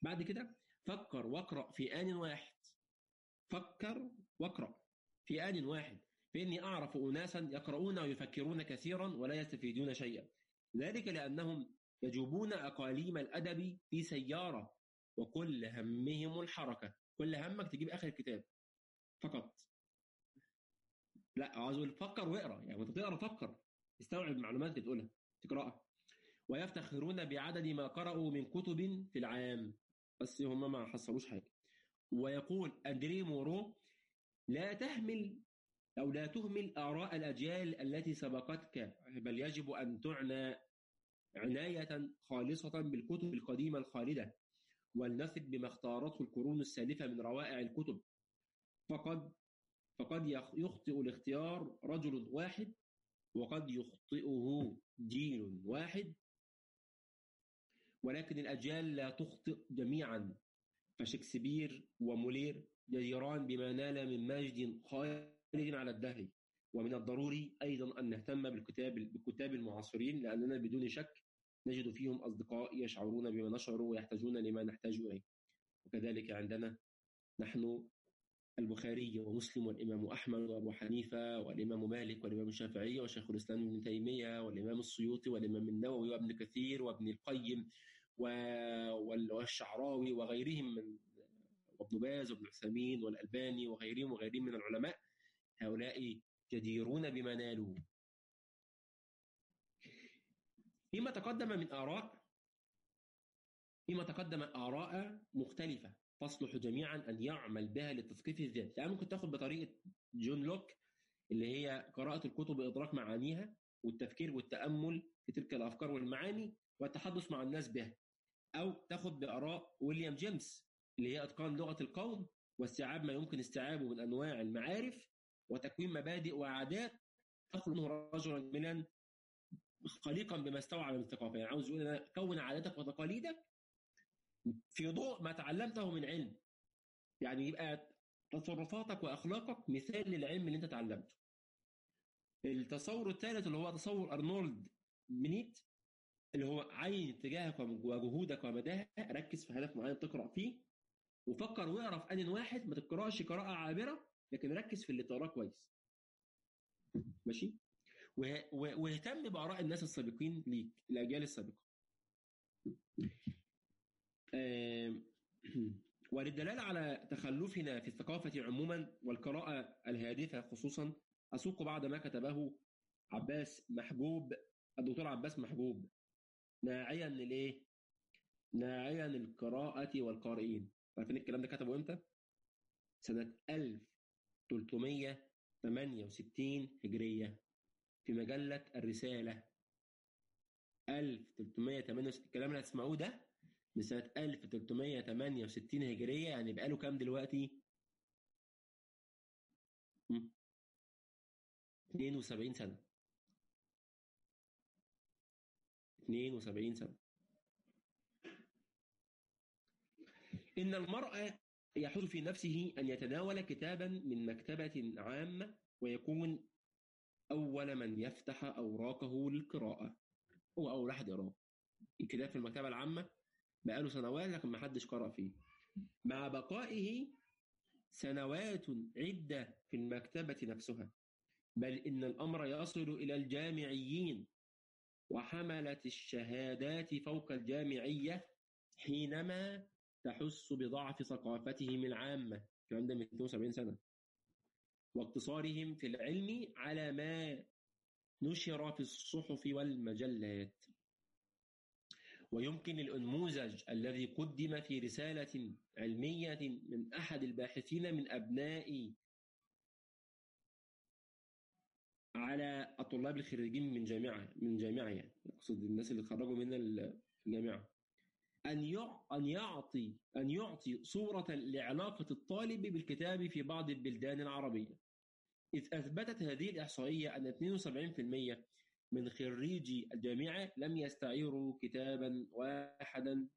بعد كده فكر واقرأ في آن واحد. فكر واقرأ في آن واحد. فإني أعرف اناسا يقرؤون ويفكرون كثيرا ولا يستفيدون شيئا. ذلك لأنهم يجوبون أقاليم الأدب في سيارة. وكل همهم الحركة. كل همك تجيب آخر الكتاب. فقط. لا عاوز أقول فكر واقرأ. يعني وأنت بتقرا فكر. استوعب المعلومات اللي تقولها تقرأها. ويفتخرون بعدد ما قرأوا من كتب في العام. بس هم ما حصلوش حاجة. ويقول أندري مورو لا تهمل أو لا تهمل آراء الأجيال التي سبقتك بل يجب أن تعنى عناية خالصة بالكتب القديمة الخالدة ولنثق بما اختارته القرون السالفة من روائع الكتب. فقد فقد يخطئ الاختيار رجل واحد وقد يخطئه جيل واحد. ولكن الأجيال لا تخطئ جميعا. فشكسبير ومولير جديران بما نال من مجد خالد على الدهر. ومن الضروري أيضا أن نهتم بالكتاب بالكتاب المعاصرين لأننا بدون شك نجد فيهم أصدقاء يشعرون بما نشعر ويحتاجون لما نحتاج إليه. وكذلك عندنا نحن البخاري ومسلم والإمام أحمد وأبو حنيفة والإمام مالك والإمام الشافعي وشيخ الإسلام ابن تيمية والإمام السيوطي والإمام النووي وابن كثير وابن القيم والشعراوي وغيرهم من وابن باز وابن عثيمين والألباني وغيرهم وغيرهم من العلماء. هؤلاء جديرون بما نالوا. فيما تقدم من آراء فيما تقدم آراء مختلفة. تصلح جميعا أن يعمل بها لتثقيف الذات يعني ممكن تاخد بطريقة جون لوك اللي هي قراءة الكتب بإدراك معانيها والتفكير والتأمل في تلك الأفكار والمعاني والتحدث مع الناس بها. أو تاخد بآراء ويليام جيمس اللي هي إتقان لغة القوم واستيعاب ما يمكن استيعابه من أنواع المعارف وتكوين مبادئ وعادات. تخرج منه رجلا منا خليقا بما استوعب من الثقافة. يعني عاوز يقول أنا كون عاداتك وتقاليدك في ضوء ما تعلمته من علم. يعني يبقى تصرفاتك وأخلاقك مثال للعلم اللي انت تعلمته. التصور الثالث اللي هو تصور أرنولد منيت اللي هو عين اتجاهك وجهودك ومداها ركز في هدف معين تقرأ فيه وفكر واقرا في ان واحد ما تقرأش قراءة عابرة لكن ركز في اللي تقراه كويس. ماشي؟ واهتم بآراء الناس السابقين ليك الأجيال السابقة. <clears throat> وللدلالة على تخلفنا في الثقافة عموما والقراءة الهادفة خصوصا أسوق بعض ما كتبه عباس محبوب الدكتور عباس محبوب ناعيا للايه؟ ناعيا للقراءة والقارئين عارفين الكلام ده كتبه إمتى؟ سنة 1368 هجرية في مجلة الرسالة 1368 الكلام اللي هتسمعوه ده من سنة 1368 هجرية يعني بقاله كام دلوقتي؟ 72 سنة. 72 سنة. إن المرء يحوز في نفسه أن يتناول كتابا من مكتبة عامة ويكون أول من يفتح أوراقه للقراءة. هو أول واحد يقرأه. الكتاب في المكتبة العامة بقاله سنوات لكن ما حدش قرأ فيه. مع بقائه سنوات عدة في المكتبة نفسها. بل إن الأمر يصل إلى الجامعيين وحملة الشهادات فوق الجامعية حينما تحس بضعف ثقافتهم العامة. الكلام ده من 72 سنة. واقتصارهم في العلم على ما نشر في الصحف والمجلات. ويمكن الأنموذج الذي قدم في رسالة علمية من أحد الباحثين من أبناء على الطلاب الخريجين من جامعة من جامعة يعني أقصد الناس اللي خرجوا من الجامعة. أن أن يعطي أن يعطي صورة لعلاقة الطالب بالكتاب في بعض البلدان العربية. إذ أثبتت هذه الإحصائية أن 72% من خريجي الجامعة لم يستعيروا كتابا واحدا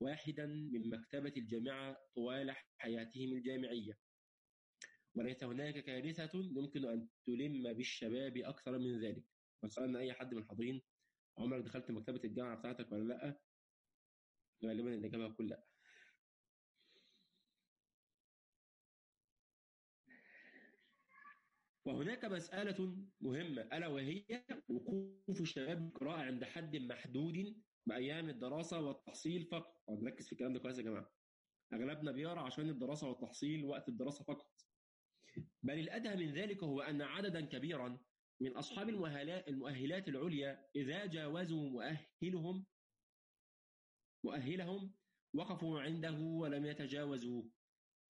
واحدا من مكتبة الجامعة طوال حياتهم الجامعية. وليس هناك كارثة يمكن أن تلم بالشباب أكثر من ذلك. وسألنا أي حد من الحاضرين عمرك دخلت مكتبة الجامعة بتاعتك ولا لأ؟ غالبا الإجابة هتكون لأ وهناك مسألة مهمة. ألا وهي وقوف الشباب القراءة عند حد محدود بأيام الدراسة والتحصيل فقط. نركز في الكلام ده كويس يا جماعة. أغلبنا بيقرأ عشان الدراسة والتحصيل وقت الدراسة فقط. بل الأدهى من ذلك هو أن عددا كبيرا من أصحاب المؤهلات العليا إذا جاوزوا مؤهلهم مؤهلهم وقفوا عنده ولم يتجاوزوا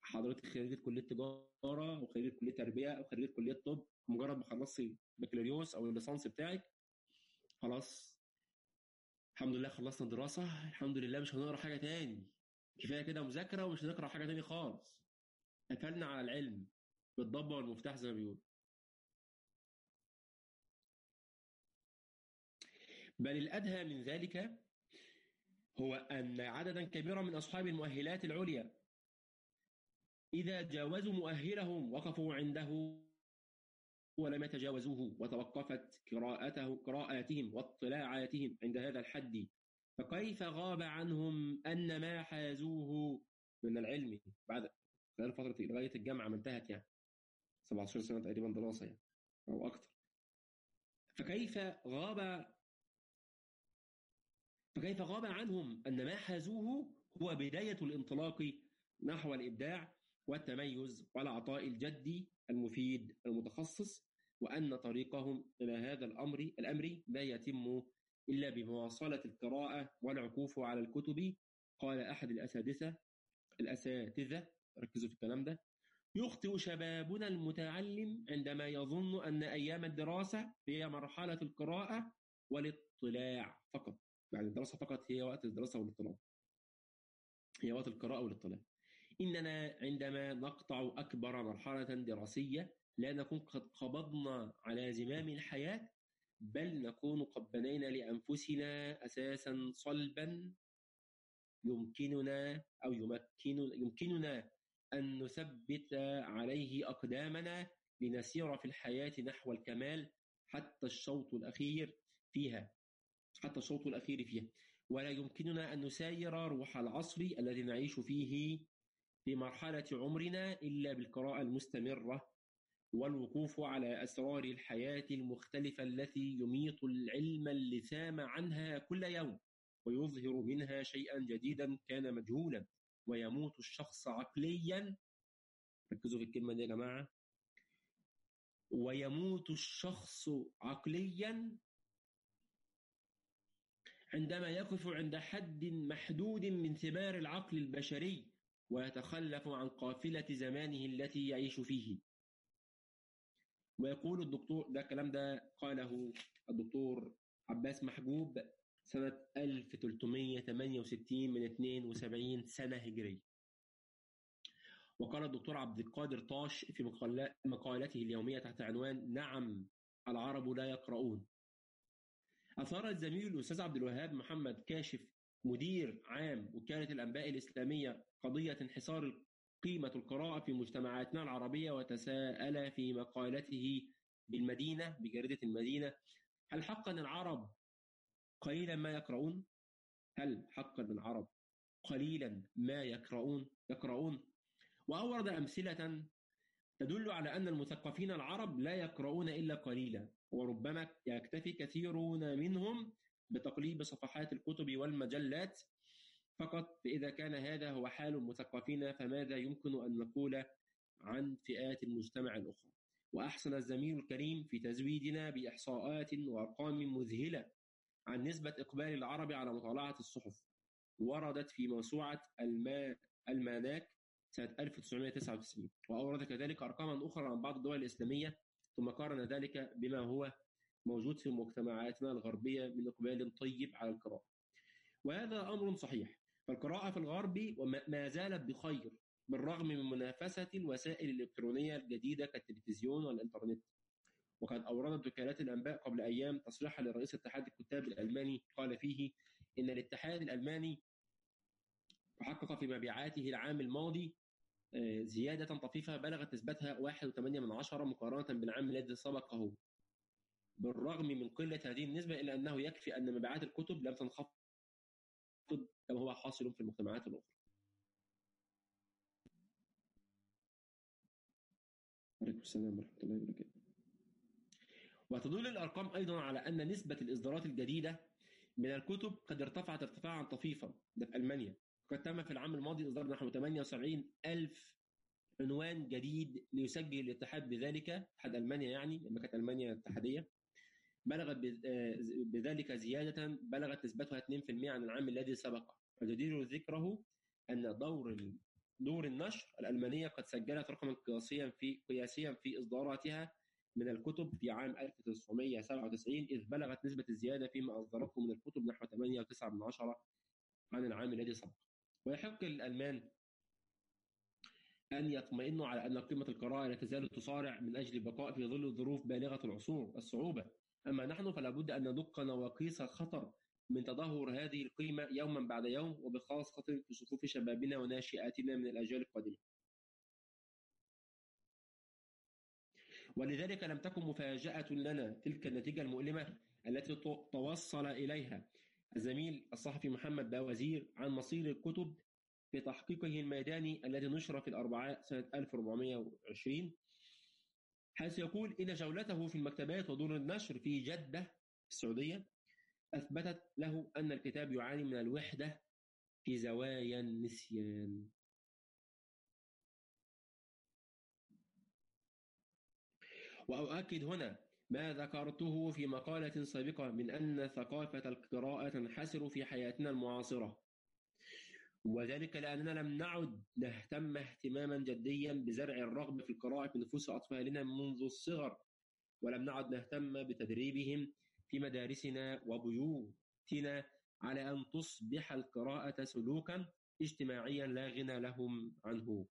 حضرتك خريجة كلية تجارة أو خريجة كلية تربية أو خريجة كلية طب مجرد ما خلصتي البكالوريوس أو الليسانس بتاعك خلاص. الحمد لله خلصنا الدراسة الحمد لله مش هنقرأ حاجة تاني. كفاية كده مذاكرة ومش هنقرأ حاجة تاني خالص. قفلنا على العلم بالضبة والمفتاح زي ما بيقول بل الأدهى من ذلك هو أن عددا كبيرا من أصحاب المؤهلات العليا إذا جاوزوا مؤهلهم وقفوا عنده ولم يتجاوزوه وتوقفت قراءته قراءاتهم واطلاعاتهم عند هذا الحد فكيف غاب عنهم أن ما حازوه من العلم بعد خلال فترة لغاية الجامعة ما انتهت يعني؟ 17 سنة تقريبا دراسة يعني أو أكثر فكيف غاب فكيف غاب عنهم أن ما حازوه هو بداية الانطلاق نحو الإبداع؟ والتميز والعطاء الجدي المفيد المتخصص وأن طريقهم إلى هذا الأمر الأمر لا يتم إلا بمواصلة القراءة والعكوف على الكتب. قال أحد الأساتذة الأساتذة ركزوا في الكلام ده يخطئ شبابنا المتعلم عندما يظن أن أيام الدراسة هي مرحلة القراءة والاطلاع فقط. يعني الدراسة فقط هي وقت الدراسة والاطلاع. هي وقت القراءة والاطلاع. إننا عندما نقطع أكبر مرحلة دراسية لا نكون قد قبضنا على زمام الحياة بل نكون قد بنينا لأنفسنا أساسا صلبا يمكننا أو يمكن يمكننا أن نثبت عليه أقدامنا لنسير في الحياة نحو الكمال حتى الشوط الأخير فيها. حتى الشوط الأخير فيها. ولا يمكننا أن نساير روح العصر الذي نعيش فيه في مرحلة عمرنا إلا بالقراءة المستمرة والوقوف على أسرار الحياة المختلفة التي يميط العلم اللثام عنها كل يوم ويظهر منها شيئا جديدا كان مجهولا ويموت الشخص عقليا. ركزوا في الكلمة دي يا جماعة. ويموت الشخص عقليا عندما يقف عند حد محدود من ثمار العقل البشري ويتخلف عن قافلة زمانه التي يعيش فيه. ويقول الدكتور ده الكلام ده قاله الدكتور عباس محجوب سنة 1368 من 72 سنة هجرية. وقال الدكتور عبد القادر طاش في مقالته اليومية تحت عنوان نعم العرب لا يقرؤون. أثار الزميل الأستاذ عبد الوهاب محمد كاشف مدير عام وكالة الأنباء الإسلامية قضية انحصار قيمة القراءة في مجتمعاتنا العربية وتساءل في مقالته بالمدينة بجريدة المدينة هل حقا العرب قليلا ما يقرؤون؟ هل حقا العرب قليلا ما يقرؤون يقرؤون وأورد أمثلة تدل على أن المثقفين العرب لا يقرؤون إلا قليلا وربما يكتفي كثيرون منهم بتقليب صفحات الكتب والمجلات فقط فإذا كان هذا هو حال المثقفين فماذا يمكن أن نقول عن فئات المجتمع الأخرى؟ وأحسن الزميل الكريم في تزويدنا بإحصاءات وأرقام مذهلة عن نسبة إقبال العرب على مطالعة الصحف. وردت في موسوعة الما الماناك سنة 1999 وأورد كذلك أرقاما أخرى عن بعض الدول الإسلامية ثم قارن ذلك بما هو موجود في مجتمعاتنا الغربية من إقبال طيب على القراءة. وهذا أمر صحيح. فالقراءة في الغرب ما زالت بخير بالرغم من منافسة الوسائل الإلكترونية الجديدة كالتلفزيون والإنترنت. وقد أوردت وكالات الأنباء قبل أيام تصريحا لرئيس اتحاد الكتاب الألماني قال فيه إن الاتحاد الألماني تحقق في مبيعاته العام الماضي آه، زيادة طفيفة بلغت نسبتها 1.8 من عشرة مقارنة بالعام الذي سبقه. بالرغم من قلة هذه النسبة إلا أنه يكفي أن مبيعات الكتب لم تنخفض كما هو حاصل في المجتمعات الأخرى. عليكم السلام ورحمة الله وبركاته. وتدل الأرقام أيضا على أن نسبة الإصدارات الجديدة من الكتب قد ارتفعت ارتفاعا طفيفا. ده في ألمانيا. قد تم في العام الماضي إصدار نحو 78 ألف عنوان جديد ليسجل الاتحاد بذلك. اتحاد ألمانيا يعني لما كانت ألمانيا اتحادية. بلغت بذلك زيادة بلغت نسبتها 2% عن العام الذي سبق. وجدير ذكره أن دور دور النشر الألمانية قد سجلت رقما قياسيا في قياسيا في إصداراتها من الكتب في عام 1997 إذ بلغت نسبة الزيادة فيما أصدرته من الكتب نحو 8.9 عن العام الذي سبق. ويحق للألمان أن يطمئنوا على أن قيمة القراءة لا تزال تصارع من أجل البقاء في ظل ظروف بالغة العصور الصعوبة. أما نحن فلا بد أن ندق نواقيس الخطر من تدهور هذه القيمة يوما بعد يوم وبخاصة في صفوف شبابنا وناشئاتنا من الأجيال القادمة. ولذلك لم تكن مفاجأة لنا تلك النتيجة المؤلمة التي توصل إليها الزميل الصحفي محمد باوزير عن مصير الكتب في تحقيقه الميداني الذي نشر في الأربعاء سنة 1420 حيث يقول إن جولته في المكتبات ودور النشر في جدة السعودية أثبتت له أن الكتاب يعاني من الوحدة في زوايا النسيان. وأؤكد هنا ما ذكرته في مقالة سابقة من أن ثقافة القراءة تنحسر في حياتنا المعاصرة. وذلك لأننا لم نعد نهتم اهتماما جديا بزرع الرغبة في القراءة في نفوس أطفالنا منذ الصغر ولم نعد نهتم بتدريبهم في مدارسنا وبيوتنا على أن تصبح القراءة سلوكا اجتماعيا لا غنى لهم عنه.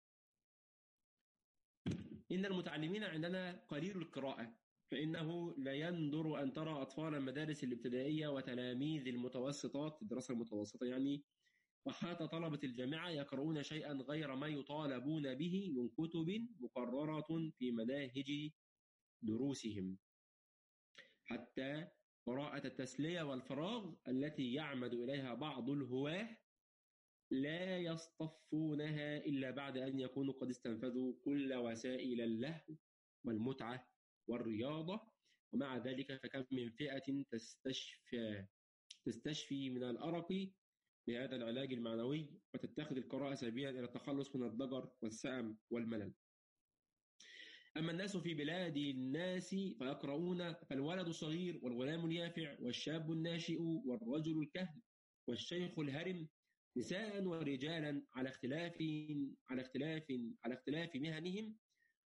إن المتعلمين عندنا قليل القراءة فإنه لا يندر أن ترى أطفال المدارس الابتدائية وتلاميذ المتوسطات الدراسة المتوسطة يعني وحتى طلبة الجامعة يقرؤون شيئا غير ما يطالبون به من كتب مقررة في مناهج دروسهم. حتى قراءة التسلية والفراغ التي يعمد إليها بعض الهواة لا يصطفونها إلا بعد أن يكونوا قد استنفذوا كل وسائل اللهو والمتعة والرياضة. ومع ذلك فكم من فئة تستشفى تستشفي من الأرق بهذا العلاج المعنوي وتتخذ القراءة سبيلا إلى التخلص من الضجر والسأم والملل. أما الناس في بلاد الناس فيقرؤون فالولد الصغير والغلام اليافع والشاب الناشئ والرجل الكهل والشيخ الهرم نساء ورجالا على اختلاف على اختلاف على اختلاف مهنهم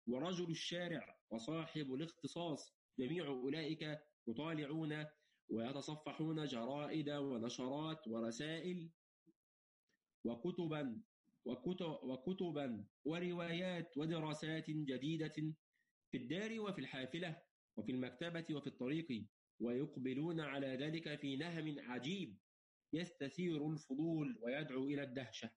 ورجل الشارع وصاحب الاختصاص جميع أولئك يطالعون ويتصفحون جرائد ونشرات ورسائل وكتبا وكتبا وروايات ودراسات جديدة في الدار وفي الحافلة وفي المكتبة وفي الطريق ويقبلون على ذلك في نهم عجيب يستثير الفضول ويدعو إلى الدهشة.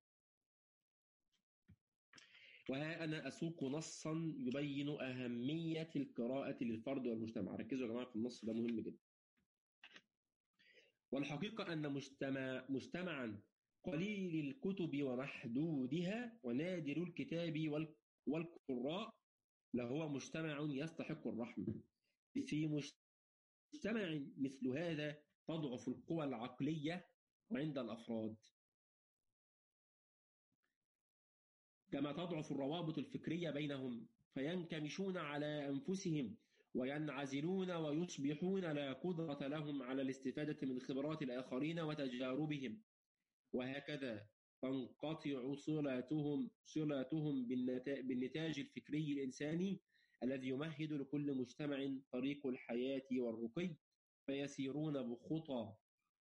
وها أنا أسوق نصا يبين أهمية القراءة للفرد والمجتمع. ركزوا يا جماعة في النص ده مهم جدا. والحقيقة أن مجتمع مجتمعا قليل الكتب ومحدودها ونادر الكتاب والقراء لهو مجتمع يستحق الرحمة. في مجتمع مثل هذا تضعف القوى العقلية عند الأفراد. كما تضعف الروابط الفكرية بينهم فينكمشون على أنفسهم وينعزلون ويصبحون لا قدرة لهم على الاستفادة من خبرات الآخرين وتجاربهم. وهكذا تنقطع صلاتهم صلاتهم بالنتاج الفكري الإنساني الذي يمهد لكل مجتمع طريق الحياة والرقي فيسيرون بخطى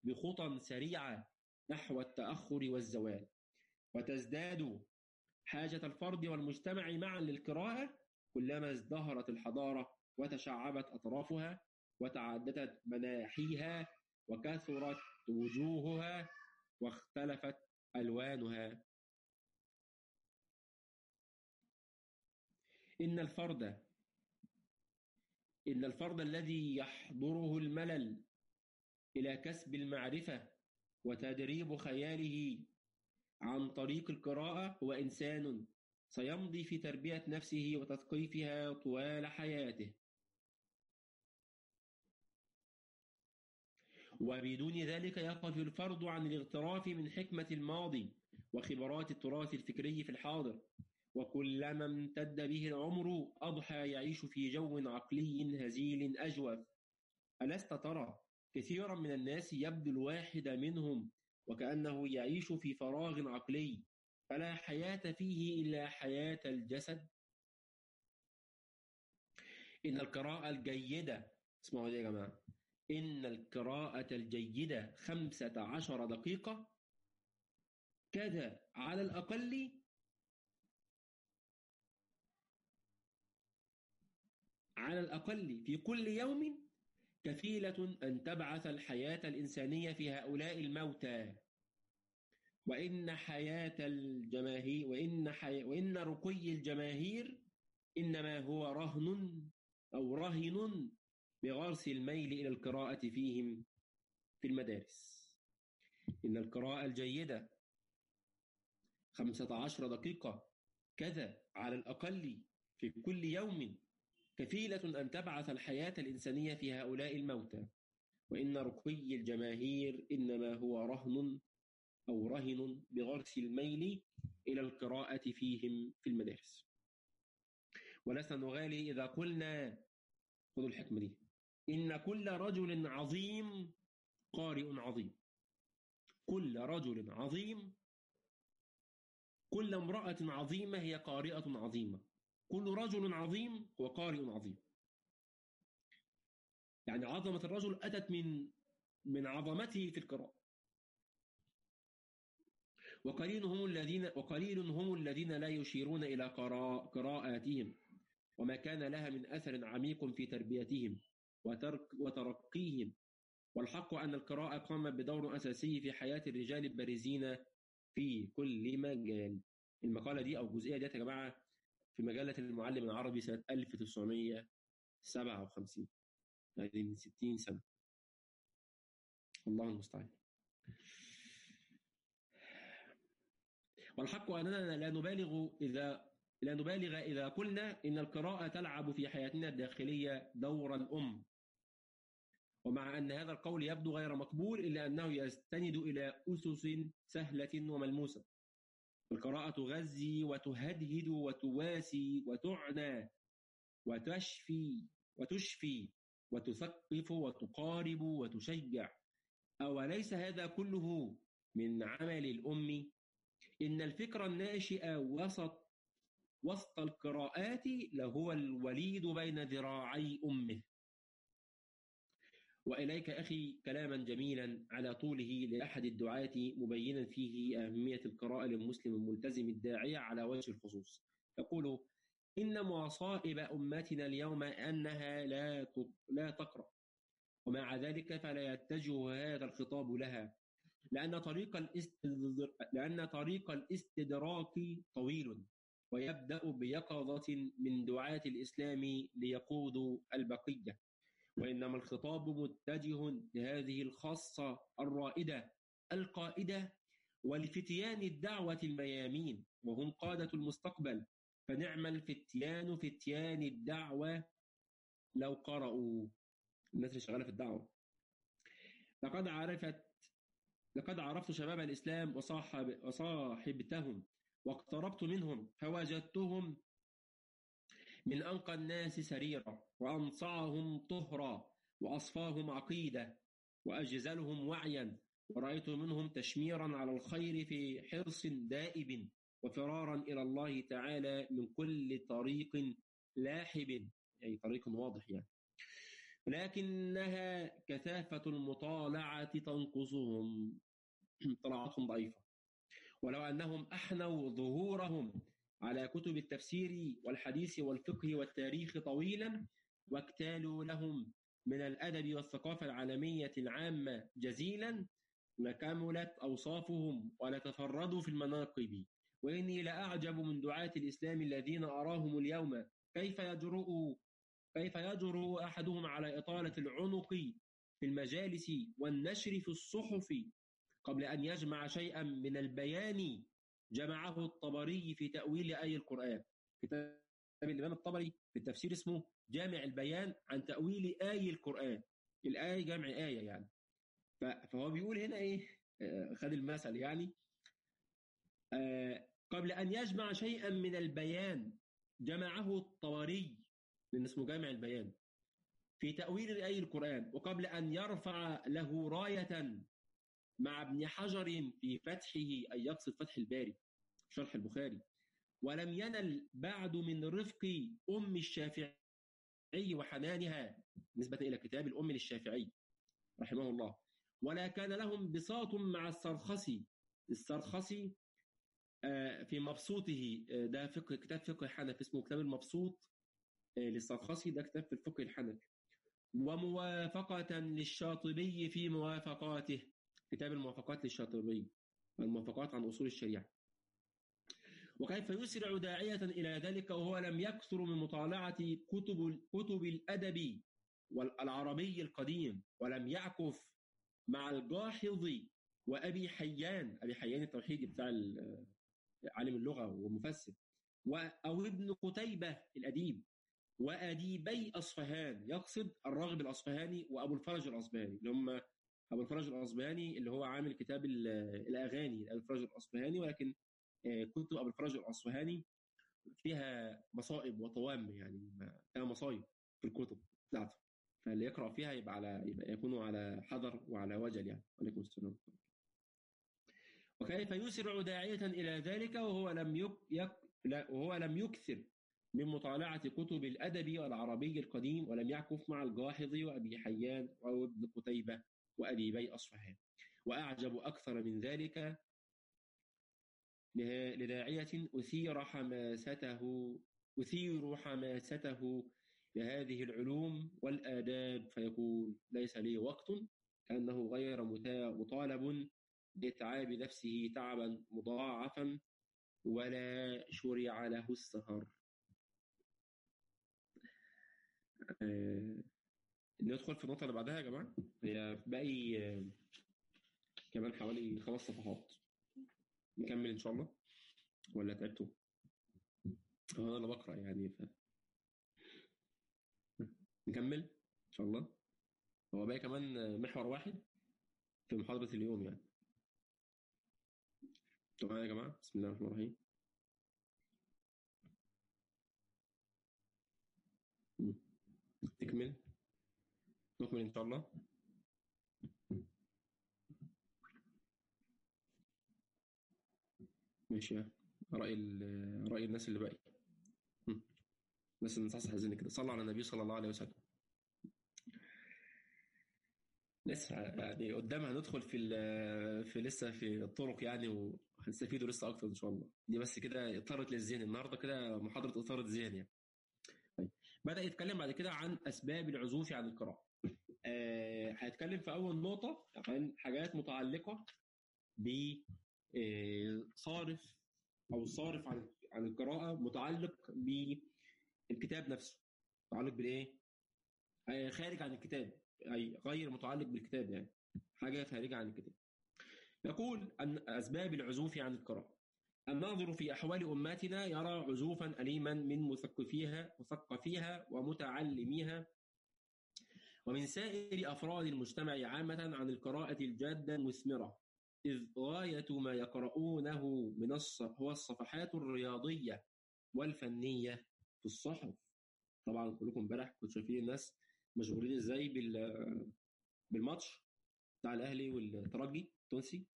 بخطى سريعة نحو التأخر والزوال. وتزداد حاجة الفرد والمجتمع معا للقراءة كلما ازدهرت الحضارة وتشعبت أطرافها وتعددت مناحيها وكثرت وجوهها واختلفت ألوانها. إن الفرد إن الفرد الذي يحضره الملل إلى كسب المعرفة وتدريب خياله عن طريق القراءة هو إنسان سيمضي في تربية نفسه وتثقيفها طوال حياته. وبدون ذلك يقف الفرد عن الاغتراف من حكمة الماضي وخبرات التراث الفكري في الحاضر وكلما امتد به العمر أضحى يعيش في جو عقلي هزيل أجوف ألست ترى كثيرا من الناس يبدو الواحد منهم وكأنه يعيش في فراغ عقلي فلا حياة فيه إلا حياة الجسد إن القراءة الجيدة اسمعوا يا جماعة إن القراءة الجيدة خمسة عشر دقيقة. كذا على الأقل. على الأقل في كل يوم كفيلة أن تبعث الحياة الإنسانية في هؤلاء الموتى. وإن حياة الجماهير وإن, حي... وإن رقي الجماهير إنما هو رهن أو رهن بغرس الميل إلى القراءة فيهم في المدارس. إن القراءة الجيدة خمسة عشر دقيقة كذا على الأقل في كل يوم كفيلة أن تبعث الحياة الإنسانية في هؤلاء الموتى. وإن رقي الجماهير إنما هو رهن أو رهن بغرس الميل إلى القراءة فيهم في المدارس. ولسنا نغالي إذا قلنا خذوا الحكمة دي. إن كل رجل عظيم قارئ عظيم. كل رجل عظيم كل امرأة عظيمة هي قارئة عظيمة. كل رجل عظيم هو قارئ عظيم. يعني عظمة الرجل أتت من من عظمته في القراءة. وقليل هم الذين وقليل هم الذين لا يشيرون إلى قراءاتهم وما كان لها من أثر عميق في تربيتهم. وترك وترقيهم. والحق أن القراءة قامت بدور أساسي في حياة الرجال البارزين في كل مجال. المقالة دي أو الجزئية دي يا جماعة في مجلة المعلم العربي سنة 1957 يعني من 60 سنة. الله المستعان. والحق أننا لا نبالغ إذا لا نبالغ إذا قلنا إن القراءة تلعب في حياتنا الداخلية دورا أم ومع أن هذا القول يبدو غير مقبول إلا أنه يستند إلى أسس سهلة وملموسة. القراءة تغذي وتهدهد وتواسي وتعنى وتشفي وتشفي وتثقف وتقارب وتشجع. أوليس هذا كله من عمل الأم؟ إن الفكر الناشئ وسط وسط القراءات لهو الوليد بين ذراعي أمه. وإليك أخي كلاما جميلا على طوله لأحد الدعاة مبينا فيه أهمية القراءة للمسلم الملتزم الداعية على وجه الخصوص. يقول إن مصائب أمتنا اليوم أنها لا لا تقرأ ومع ذلك فلا يتجه هذا الخطاب لها لأن طريق لأن طريق الاستدراك طويل ويبدأ بيقظة من دعاة الإسلام ليقودوا البقية. وإنما الخطاب متجه لهذه الخاصة الرائدة القائدة ولفتيان الدعوة الميامين وهم قادة المستقبل. فنعم الفتيان فتيان الدعوة لو قرأوا. الناس اللي شغالة في الدعوة. لقد عرفت لقد عرفت شباب الإسلام وصاحب وصاحبتهم واقتربت منهم فوجدتهم من أنقى الناس سريرا وأنصعهم طهرا وأصفاهم عقيدة وأجزلهم وعيا ورأيت منهم تشميرا على الخير في حرص دائب وفرارا إلى الله تعالى من كل طريق لاحب. أي طريق واضح يعني. لكنها كثافة المطالعة تنقصهم <clears throat> طلعتهم ضعيفة. ولو أنهم أحنوا ظهورهم على كتب التفسير والحديث والفقه والتاريخ طويلا واكتالوا لهم من الأدب والثقافة العالمية العامة جزيلا لكملت أوصافهم ولتفردوا في المناقب. وإني لأعجب من دعاة الإسلام الذين أراهم اليوم. كيف يجرؤ كيف يجرؤ أحدهم على إطالة العنق في المجالس والنشر في الصحف قبل أن يجمع شيئا من البيان جمعه الطبري في تأويل آي القرآن. كتاب الإمام الطبري في التفسير اسمه جامع البيان عن تأويل آي القرآن. الآية جمع آية يعني. فهو بيقول هنا إيه؟ آه، خد المثل يعني. آه، قبل أن يجمع شيئا من البيان جمعه الطبري لأن اسمه جامع البيان في تأويل آي القرآن وقبل أن يرفع له راية مع ابن حجر في فتحه أي يقصد فتح الباري شرح البخاري. ولم ينل بعد من رفق أم الشافعي وحنانها نسبة إلى كتاب الأم للشافعي رحمه الله. ولا كان لهم بساط مع السرخسي السرخسي آه، في مبسوطه آه، ده فقه كتاب فقه حنفي اسمه كتاب المبسوط آه، للسرخسي ده كتاب في الفقه الحنفي. وموافقة للشاطبي في موافقاته. كتاب الموافقات للشاطبي الموافقات عن أصول الشريعة. وكيف يسرع داعية إلى ذلك وهو لم يكثر من مطالعة كتب كتب الأدب والعربي القديم ولم يعكف مع الجاحظ وأبي حيان أبي حيان التوحيدي بتاع عالم اللغة ومفسر أو ابن قتيبة الأديب وأديبي أصفهان يقصد الراغب الأصفهاني وأبو الفرج الأصفهاني اللي هم أبو الفرج الاصبهاني اللي هو عامل كتاب الأغاني ابو الفرج الاصبهاني ولكن آه، كتب أبو الفرج الاصبهاني فيها مصائب وطوام يعني فيها مصايب في الكتب بتاعته. فاللي يقرأ فيها يبقى على يبقى يكون على حذر وعلى وجل يعني. عليكم السلام وكيف يسرع داعية إلى ذلك؟ وهو لم يك... يك... لا وهو لم يكثر من مطالعة كتب الأدب والعربي القديم ولم يعكف مع الجاحظ وأبي حيان وابن قتيبة. وأديبي أصفهان وأعجب أكثر من ذلك لداعية أثير حماسته أثير حماسته لهذه العلوم والآداب. فيقول ليس لي وقت كأنه غير مطالب لإتعاب نفسه تعبا مضاعفا ولا شرع له السهر. آه، ندخل في النقطة اللي بعدها يا جماعة. هي باقي كمان حوالي خمس صفحات. نكمل إن شاء الله. ولا تعبتوا؟ هو أنا بقرأ يعني ف نكمل إن شاء الله. هو باقي كمان محور واحد في محاضرة اليوم يعني. طبعا يا جماعة؟ بسم الله الرحمن الرحيم. تكمل نكمل إن شاء الله. ماشي. رأي رأي الناس اللي باقي. الناس اللي نصحصح زين كده. صلوا على النبي صلى الله عليه وسلم. لسه يعني قدام هندخل في في لسه في الطرق يعني وهنستفيدوا لسه أكتر إن شاء الله. دي بس كده اطارت للذهن. النهارده كده محاضرة اثاره ذهن يعني. طيب. بدأ يتكلم بعد كده عن أسباب العزوف عن القراءة. آه هيتكلم في أول نقطة عن حاجات متعلقة ب صارف أو صارف عن عن القراءة متعلق بالكتاب نفسه. متعلق بالإيه؟ خارج عن الكتاب أي غير متعلق بالكتاب يعني. حاجة خارجة عن الكتاب. يقول أن أسباب العزوف عن القراءة. الناظر في أحوال أماتنا يرى عزوفا أليما من مثقفيها مثقفيها ومتعلميها ومن سائر أفراد المجتمع عامة عن القراءة الجادة المثمرة إذ غاية ما يقرؤونه من هو الصفحات الرياضية والفنية في الصحف. طبعا كلكم امبارح كنتوا شايفين الناس مشغولين إزاي بال بالماتش بتاع الأهلي والترجي التونسي.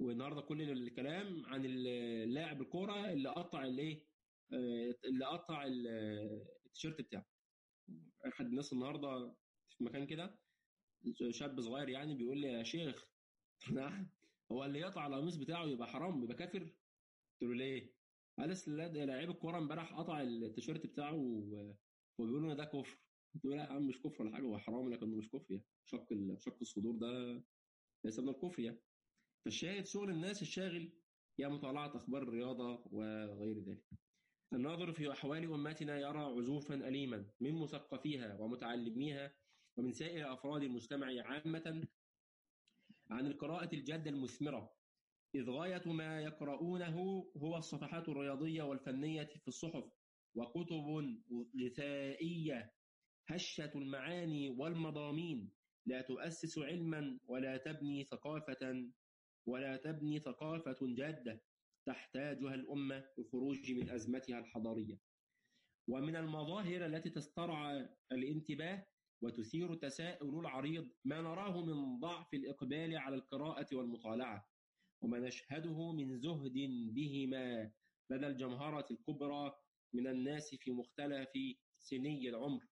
والنهاردة كل الكلام عن اللاعب الكورة اللي قطع الايه اللي قطع التيشيرت بتاعه. أحد الناس النهارده في مكان كده شاب صغير يعني بيقول لي يا شيخ <laughs> هو اللي يقطع القميص بتاعه يبقى حرام يبقى كافر؟ قلت له ليه؟ قال أصل لعيب الكورة امبارح قطع التيشيرت بتاعه وبيقولوا ده كفر. قلت له لا يا عم مش كفر ولا حاجة هو حرام لكنه مش كفر يعني شق شق الصدور ده ليس من الكفر يعني. فالشاهد شغل الناس الشاغل هي مطالعة أخبار الرياضة وغير ذلك. الناظر في أحوال أمتنا يرى عزوفا اليما من مثقفيها ومتعلميها ومن سائر أفراد المجتمع عامة عن القراءة الجادة المثمرة إذ غاية ما يقرؤونه هو الصفحات الرياضية والفنية في الصحف وكتب غثائية هشة المعاني والمضامين لا تؤسس علما ولا تبني ثقافة ولا تبني ثقافة جادة تحتاجها الأمة للخروج من أزمتها الحضارية. ومن المظاهر التي تسترعى الانتباه وتثير التساؤل العريض ما نراه من ضعف الإقبال على القراءة والمطالعة وما نشهده من زهد بهما لدى الجمهرة الكبرى من الناس في مختلف سني العمر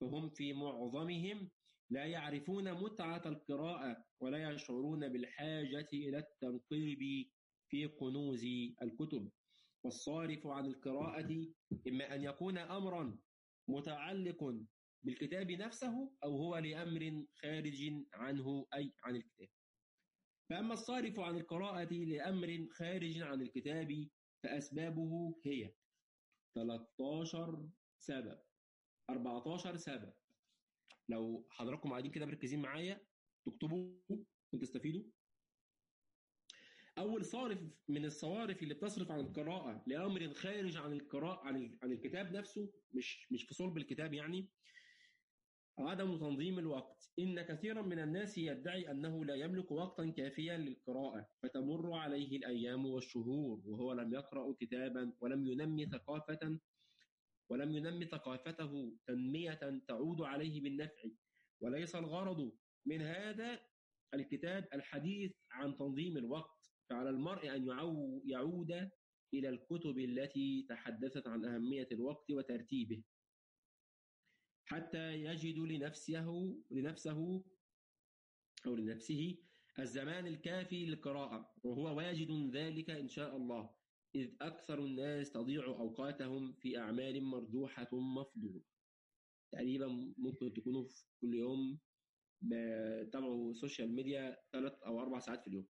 فهم في معظمهم لا يعرفون متعة القراءة ولا يشعرون بالحاجة إلى التنقيب في كنوز الكتب والصارف عن القراءة إما أن يكون أمرا متعلق بالكتاب نفسه أو هو لأمر خارج عنه أي عن الكتاب. فأما الصارف عن القراءة لأمر خارج عن الكتاب فأسبابه هي 13 سبب 14 سبب. لو حضراتكم قاعدين كده مركزين معايا تكتبوا وتستفيدوا أول صارف من الصوارف اللي بتصرف عن القراءة لأمر خارج عن القراءة عن عن الكتاب نفسه مش مش في صلب الكتاب يعني عدم تنظيم الوقت. إن كثيرا من الناس يدعي أنه لا يملك وقتا كافيا للقراءة فتمر عليه الأيام والشهور وهو لم يقرأ كتابا ولم ينمي ثقافة ولم ينمي ثقافته تنمية تعود عليه بالنفع. وليس الغرض من هذا الكتاب الحديث عن تنظيم الوقت. فعلى المرء أن يعود إلى الكتب التي تحدثت عن أهمية الوقت وترتيبه. حتى يجد لنفسه لنفسه أو لنفسه الزمان الكافي للقراءة وهو واجد ذلك إن شاء الله إذ أكثر الناس تضيع أوقاتهم في أعمال مرجوحة مفضولة. تقريبا ممكن تكونوا في كل يوم بتابعوا social media ثلاث أو أربع ساعات في اليوم.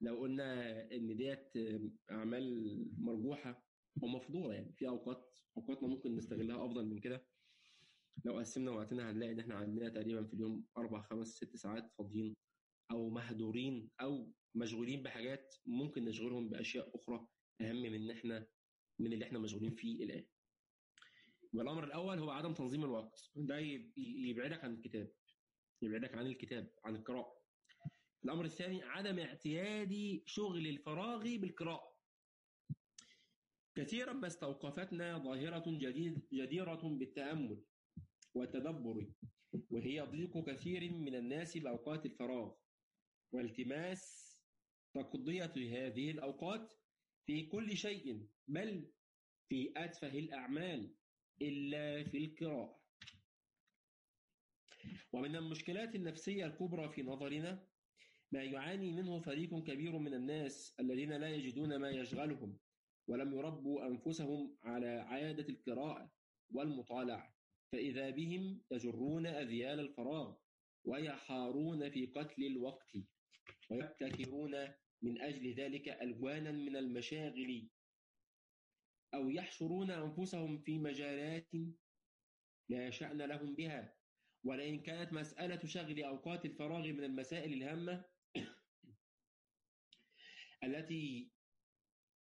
لو قلنا إن ديت أعمال مرجوحة ومفضولة يعني في أوقات أوقاتنا ممكن نستغلها أفضل من كده لو قسمنا وقتنا هنلاقي إن إحنا عندنا تقريبا في اليوم أربع خمس ست ساعات فاضيين أو مهدورين أو مشغولين بحاجات ممكن نشغلهم بأشياء أخرى أهم من إن إحنا من اللي إحنا مشغولين فيه الآن. والأمر الأول هو عدم تنظيم الوقت ده يبعدك عن الكتاب يبعدك عن الكتاب عن القراءة. الأمر الثاني عدم اعتياد شغل الفراغ بالقراءة. كثيرا ما استوقفتنا ظاهرة جديد جديرة بالتأمل والتدبر وهي ضيق كثير من الناس بأوقات الفراغ والتماس تقضية هذه الأوقات في كل شيء بل في أتفه الأعمال إلا في القراءة. ومن المشكلات النفسية الكبرى في نظرنا ما يعاني منه فريق كبير من الناس الذين لا يجدون ما يشغلهم. ولم يربوا أنفسهم على عادة القراءة والمطالعة فإذا بهم يجرون أذيال الفراغ ويحارون في قتل الوقت ويبتكرون من أجل ذلك ألوانا من المشاغل أو يحشرون أنفسهم في مجالات لا شأن لهم بها. ولئن كانت مسألة شغل أوقات الفراغ من المسائل الهامة التي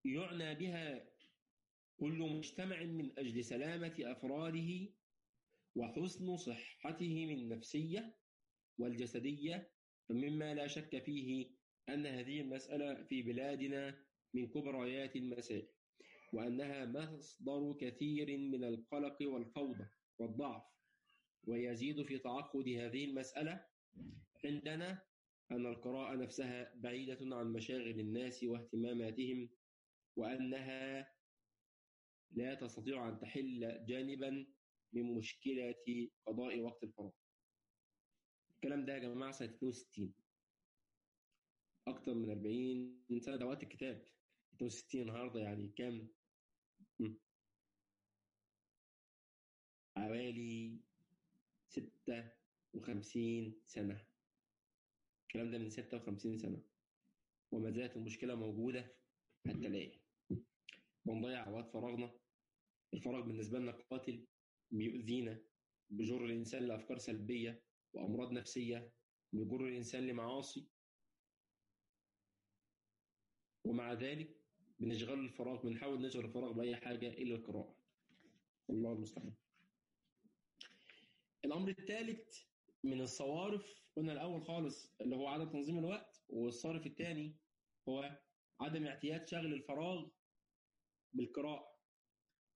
يعنى بها كل مجتمع من أجل سلامة أفراده وحسن صحتهم النفسية والجسدية فمما لا شك فيه أن هذه المسألة في بلادنا من كبريات المسائل وأنها مصدر كثير من القلق والفوضى والضعف ويزيد في تعقد هذه المسألة عندنا أن القراءة نفسها بعيدة عن مشاغل الناس واهتماماتهم وأنها لا تستطيع أن تحل جانبا من مشكلة قضاء وقت الفراغ. الكلام ده يا جماعة سنة 62 أكتر من 40 سنة. ده وقت الكتاب. 62 النهاردة يعني كام؟ حوالي 56 سنة. الكلام ده من 56 سنة. وما زالت المشكلة موجودة حتى الآن. بنضيع أوقات فراغنا. الفراغ بالنسبة لنا قاتل بيؤذينا بيجر الإنسان لأفكار سلبية وأمراض نفسية بيجر الإنسان لمعاصي. ومع ذلك بنشغل الفراغ بنحاول نشغل الفراغ بأي حاجة إلا القراءة. الله المستعان. الأمر الثالث من الصوارف قلنا الأول خالص اللي هو عدم تنظيم الوقت والصارف الثاني هو عدم اعتياد شغل الفراغ بالقراءة.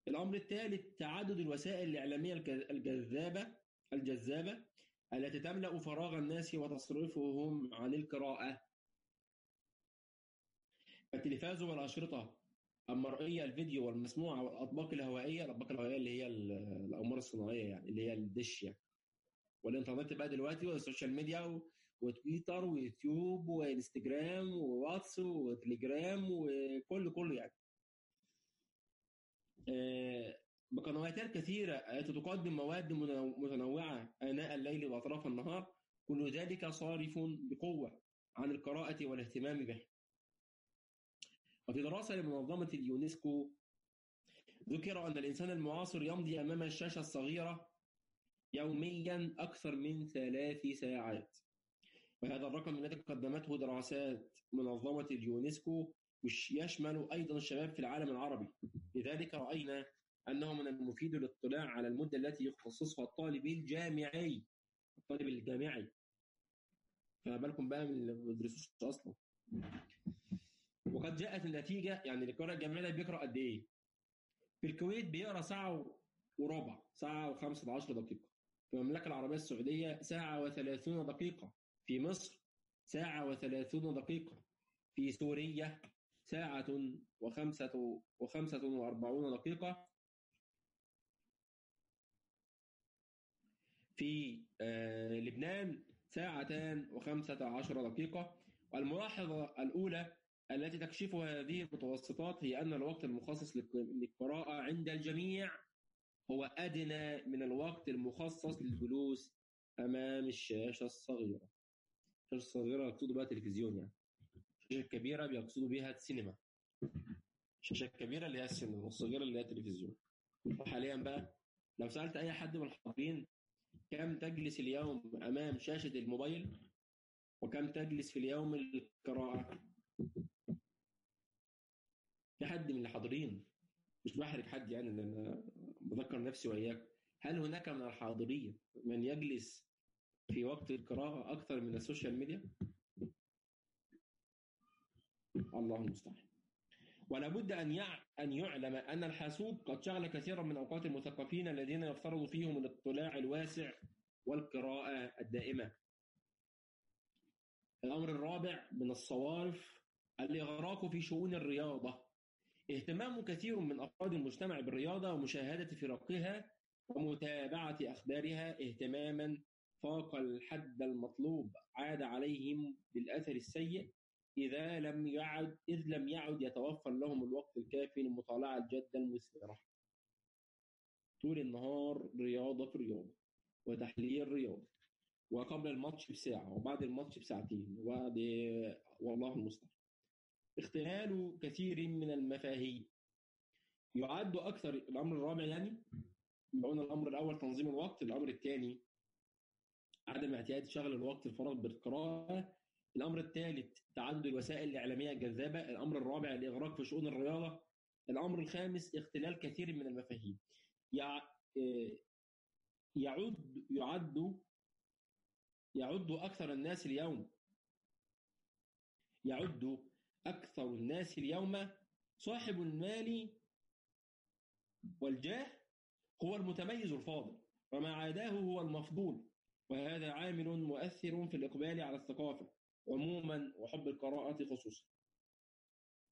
الأمر الثالث تعدد الوسائل الإعلامية الجذابة الجذابة التي تملأ فراغ الناس وتصرفهم عن القراءة. التلفاز والأشرطة المرئية الفيديو والمسموعة والأطباق الهوائية الأطباق الهوائية اللي هي الأقمار الصناعية يعني اللي هي الدش يعني. والإنترنت بقى دلوقتي وال social media وتويتر ويوتيوب وإنستجرام وواتس وتليجرام وكل كله يعني. بقنوات كثيرة التي تقدم مواد متنوعة آناء الليل وأطراف النهار. كل ذلك صارف بقوة عن القراءة والاهتمام به. وفي دراسة لمنظمة اليونسكو ذكر أن الإنسان المعاصر يمضي أمام الشاشة الصغيرة يوميا أكثر من ثلاث ساعات. وهذا الرقم الذي قدمته دراسات منظمة اليونسكو يشمل أيضا الشباب في العالم العربي. لذلك رأينا أنه من المفيد الاطلاع على المدة التي يخصصها الطالب الجامعي. الطالب الجامعي. فما بالكم بقى من اللي ما بيدرسوش أصلا. وقد جاءت النتيجة يعني القارئ الجامعي ده بيقرأ قد إيه؟ في الكويت بيقرأ ساعة وربع ساعة وخمسة عشر دقيقة. في المملكة العربية السعودية ساعة وثلاثون دقيقة. في مصر ساعة وثلاثون دقيقة. في سوريا ساعة وخمسة وخمسة وأربعون دقيقة في لبنان ساعتان وخمسة عشر دقيقة. والملاحظة الأولى التي تكشف هذه المتوسطات هي أن الوقت المخصص للقراءة عند الجميع هو أدنى من الوقت المخصص للجلوس أمام الشاشة الصغيرة. الشاشة الصغيرة يقصدوا بها تلفزيون يعني. الكبيرة بيقصدوا بها السينما. الشاشة الكبيرة اللي هي السينما والصغيرة اللي هي التلفزيون. حاليا بقى لو سألت أي حد من الحاضرين كم تجلس اليوم أمام شاشة الموبايل وكم تجلس في اليوم للقراءة في حد من الحاضرين مش بحرج حد يعني أنا بذكر نفسي وإياك. هل هناك من الحاضرين من يجلس في وقت القراءة أكثر من ال social media؟ الله المستعان. ولا بد أن يع... أن يعلم أن الحاسوب قد شغل كثيرا من أوقات المثقفين الذين يفترض فيهم الاطلاع الواسع والقراءة الدائمة. الأمر الرابع من الصوارف الإغراق في شؤون الرياضة. اهتمام كثير من أفراد المجتمع بالرياضة ومشاهدة فرقها ومتابعة أخبارها اهتماما فاق الحد المطلوب عاد عليهم بالأثر السيء إذا لم يعد إذ لم يعد يتوفر لهم الوقت الكافي للمطالعة الجادة المثمرة طول النهار رياضة في رياضة وتحليل رياضة وقبل الماتش بساعة وبعد الماتش بساعتين وبعد والله المستعان. اختلال كثير من المفاهيم. يعد أكثر الأمر الرابع يعني قلنا الأمر الأول تنظيم الوقت الأمر الثاني عدم اعتياد شغل الوقت الفراغ بالقراءة الأمر الثالث تعدد الوسائل الإعلامية الجذابة الأمر الرابع الإغراق في شؤون الرياضة الأمر الخامس اختلال كثير من المفاهيم. يع... يعد يعد يعد أكثر الناس اليوم يعد أكثر الناس اليوم صاحب المال والجاه هو المتميز الفاضل وما عاداه هو المفضول وهذا عامل مؤثر في الإقبال على الثقافة. عموما وحب القراءة خصوصا.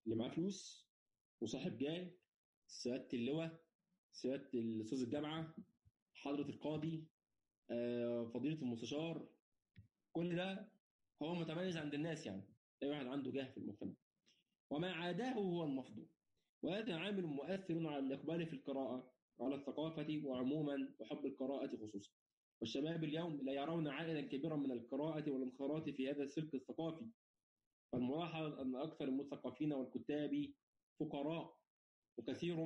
اللي معاه فلوس وصاحب جاي سيادة اللواء سيادة الأستاذ الجامعة حضرة القاضي فضيلة المستشار كل ده هو متميز عند الناس يعني. أي واحد عنده جاه في المجتمع. وما عاداه هو المفضول وهذا عامل مؤثر على الإقبال في القراءة وعلى الثقافة وعموما وحب القراءة خصوصا. والشباب اليوم لا يرون عائدا كبيرا من القراءة والانخراط في هذا السلك الثقافي. فالملاحظ أن أكثر المثقفين والكتاب فقراء وكثير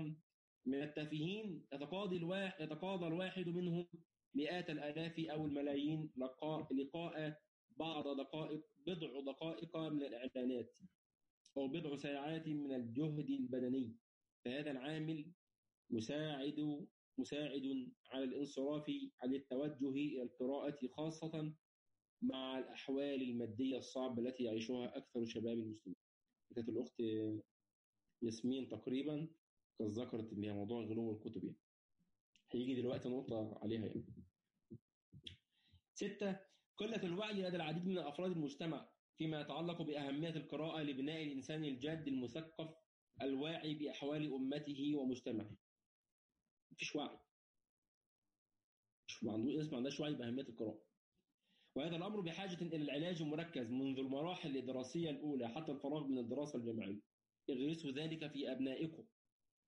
من التافهين يتقاضي الواحد يتقاضى الواحد منهم مئات الآلاف أو الملايين لقاء لقاء بعض دقائق بضع دقائق من الإعلانات أو بضع ساعات من الجهد البدني. فهذا العامل مساعد مساعد على الانصراف عن التوجه إلى القراءة خاصة مع الأحوال المادية الصعبة التي يعيشها أكثر شباب المسلمين. كانت الأخت ياسمين تقريبا كانت ذكرت إن هي موضوع غلو الكتب يعني. هيجي دلوقتي نقطة عليها يعني. ستة قلة الوعي لدى العديد من أفراد المجتمع فيما يتعلق بأهمية القراءة لبناء الإنسان الجاد المثقف الواعي بأحوال أمته ومجتمعه. مفيش وعي. ما عنده ناس ما عندهاش وعي بأهمية القراءة. وهذا الأمر بحاجة إلى العلاج المركز منذ المراحل الدراسية الأولى حتى الفراغ من الدراسة الجامعية. اغرسوا ذلك في أبنائكم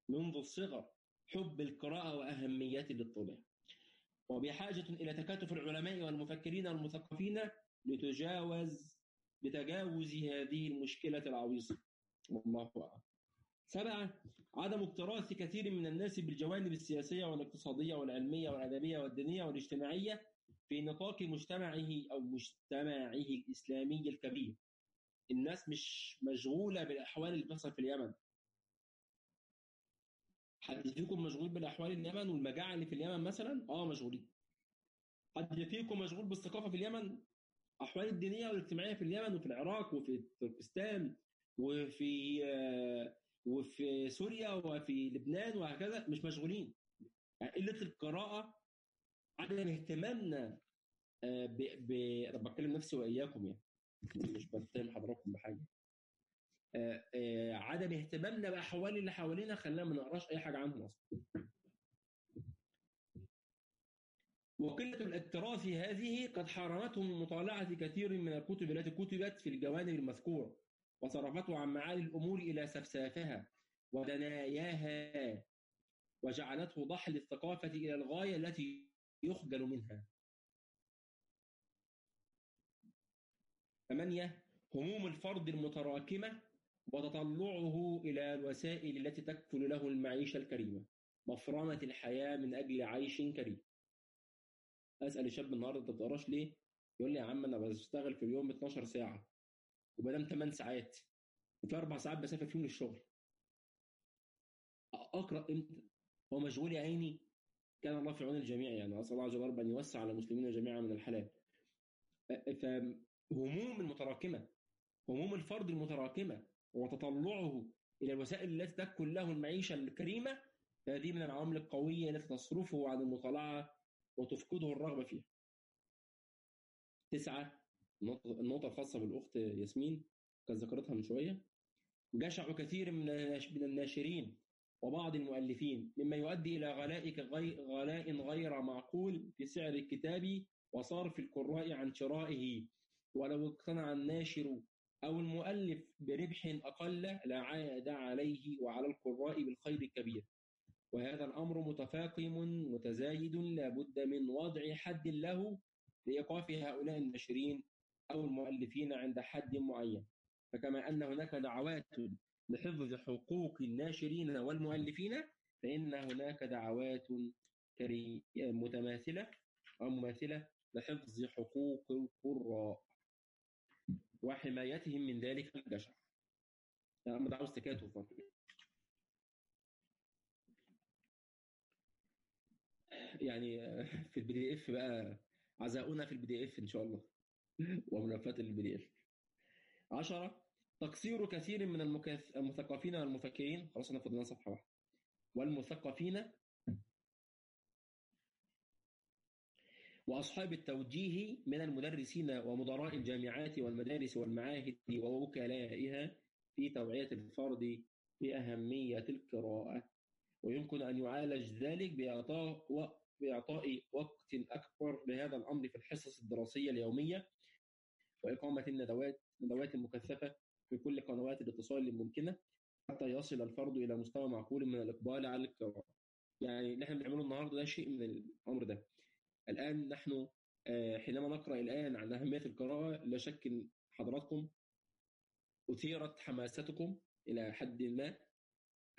منذ الصغر حب القراءة وأهمية الاطلاع. وبحاجة إلى تكاتف العلماء والمفكرين والمثقفين لتجاوز لتجاوز هذه المشكلة العويصة. والله أعلم. سبعة عدم اكتراث كثير من الناس بالجوانب السياسية والاقتصادية والعلمية والأدبية والدينية والاجتماعية في نطاق مجتمعه أو مجتمعه الإسلامي الكبير الناس مش مشغولة بالأحوال اللي بتحصل في اليمن حد فيكم مشغول بالأحوال اليمن والمجاعة اللي في اليمن مثلا؟ آه مشغولين حد فيكم مشغول بالثقافة في اليمن؟ أحوال الدينية والاجتماعية في اليمن وفي العراق وفي تركستان وفي وفي سوريا وفي لبنان وهكذا مش مشغولين. يعني قلة القراءة عدم اهتمامنا ب... ب... أنا بتكلم نفسي وإياكم يعني. مش بتهم حضراتكم بحاجة. عدم اهتمامنا بأحوال اللي حوالينا خلانا ما نقراش أي حاجة عنهم أصلا. وقلة الاكتراث هذه قد حرمتهم من مطالعة كثير من الكتب التي كتبت في الجوانب المذكورة. وصرفته عن معالي الأمور إلى سفسافها ودناياها وجعلته ضحل الثقافة إلى الغاية التي يخجل منها. ثمانية هموم الفرد المتراكمة وتطلعه إلى الوسائل التي تكفل له المعيشة الكريمة مفرمة الحياة من أجل عيش كريم. أسأل الشاب النهاردة أنت بتقراش ليه؟ يقول لي يا عم أنا بشتغل في اليوم 12 ساعة. وبنام 8 ساعات وفي أربع ساعات بسافر فيهم للشغل. أقرأ إمتى؟ هو مشغول يا عيني؟ كان الله في عون الجميع يعني اسال الله عز وجل أن يوسع على المسلمين جميعا من الحلال. فهموم المتراكمة هموم الفرد المتراكمة وتطلعه إلى الوسائل التي تكن له المعيشة الكريمة هذه من العوامل القوية التي تصرفه عن المطالعة وتفقده الرغبة فيها. تسعة النقطة الخاصة بالأخت ياسمين كانت ذكرتها من شوية. جشع كثير من الناشرين وبعض المؤلفين مما يؤدي إلى غلاء غلاء غير معقول في سعر الكتاب وصرف القراء عن شرائه. ولو اقتنع الناشر أو المؤلف بربح أقل لعاد عليه وعلى القراء بالخير الكبير وهذا الأمر متفاقم متزايد لا بد من وضع حد له لإيقاف هؤلاء الناشرين أو المؤلفين عند حد معين. فكما أن هناك دعوات لحفظ حقوق الناشرين والمؤلفين فإن هناك دعوات متماثلة أو مماثلة لحفظ حقوق القراء وحمايتهم من ذلك الجشع أنا ده عاوز تكاتف يعني في ال PDF بقى عزاؤنا في ال PDF إن شاء الله. وملفات ال PDF 10 تقصير كثير من المكث... المثقفين والمفكرين. خلاص أنا فضلنا صفحة واحدة. والمثقفين وأصحاب التوجيه من المدرسين ومدراء الجامعات والمدارس والمعاهد ووكلائها في توعية الفرد بأهمية القراءة. ويمكن أن يعالج ذلك بإعطاء بإعطاء وقت أكبر لهذا الأمر في الحصص الدراسية اليومية. وإقامة الندوات ندوات مكثفة في كل قنوات الاتصال الممكنة حتى يصل الفرد إلى مستوى معقول من الإقبال على القراءة. يعني اللي إحنا بنعمله النهارده ده شيء من الأمر ده. الآن نحن حينما نقرأ الآن عن أهمية القراءة لا شك أن حضراتكم أثيرت حماستكم إلى حد ما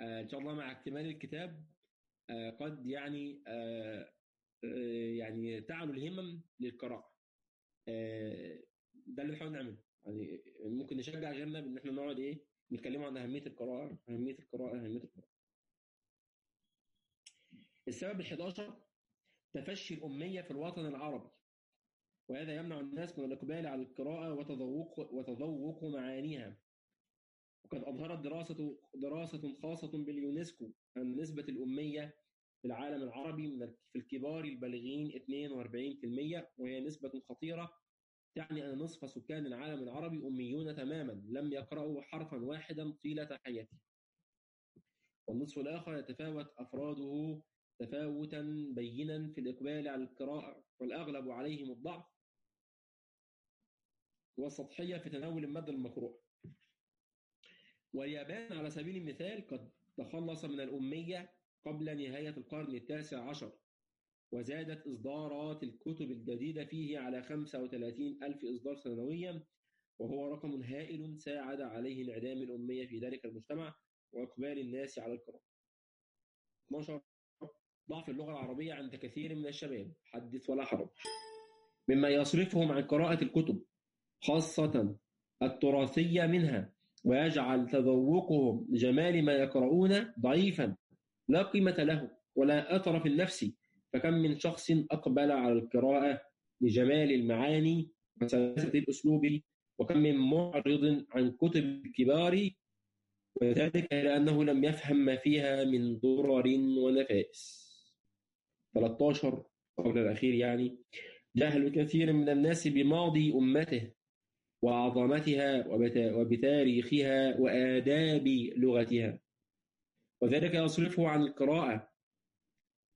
إن شاء الله مع اكتمال الكتاب قد يعني يعني تعلو الهمم للقراءة ده اللي بنحاول نعمله. يعني ممكن نشجع غيرنا بإن إحنا نقعد إيه نتكلموا عن أهمية القراءه أهمية القراءه أهمية القراءه السبب ال 11 تفشي الأمية في الوطن العربي. وهذا يمنع الناس من الإقبال على القراءة وتذوق وتذوق معانيها. وقد أظهرت دراسة دراسة خاصة باليونسكو أن نسبة الأمية في العالم العربي من في الكبار البالغين 42% وهي نسبة خطيرة تعني أن نصف سكان العالم العربي أميون تماما لم يقرأوا حرفا واحدا طيلة حياتهم والنصف الآخر يتفاوت أفراده تفاوتا بينا في الإقبال على القراءة والأغلب عليهم الضعف والسطحية في تناول المادة المقروءة واليابان على سبيل المثال قد تخلص من الأمية قبل نهاية القرن التاسع عشر. وزادت إصدارات الكتب الجديدة فيه على 35 ألف إصدار سنويا وهو رقم هائل ساعد عليه انعدام الأمية في ذلك المجتمع وإقبال الناس على القراءة 12 ضعف اللغة العربية عند كثير من الشباب حدث ولا حرج مما يصرفهم عن قراءة الكتب خاصة التراثية منها ويجعل تذوقهم لجمال ما يقرؤون ضعيفا لا قيمة له ولا أثر في النفس. فكم من شخص أقبل على القراءة لجمال المعاني وسلاسة الأسلوب وكم من معرض عن كتب الكبار وذلك لأنه لم يفهم ما فيها من ضرر ونفائس. 13 قول الأخير يعني. جهل كثير من الناس بماضي أمته وعظمتها وبتاريخها وآداب لغتها. وذلك يصرفه عن القراءة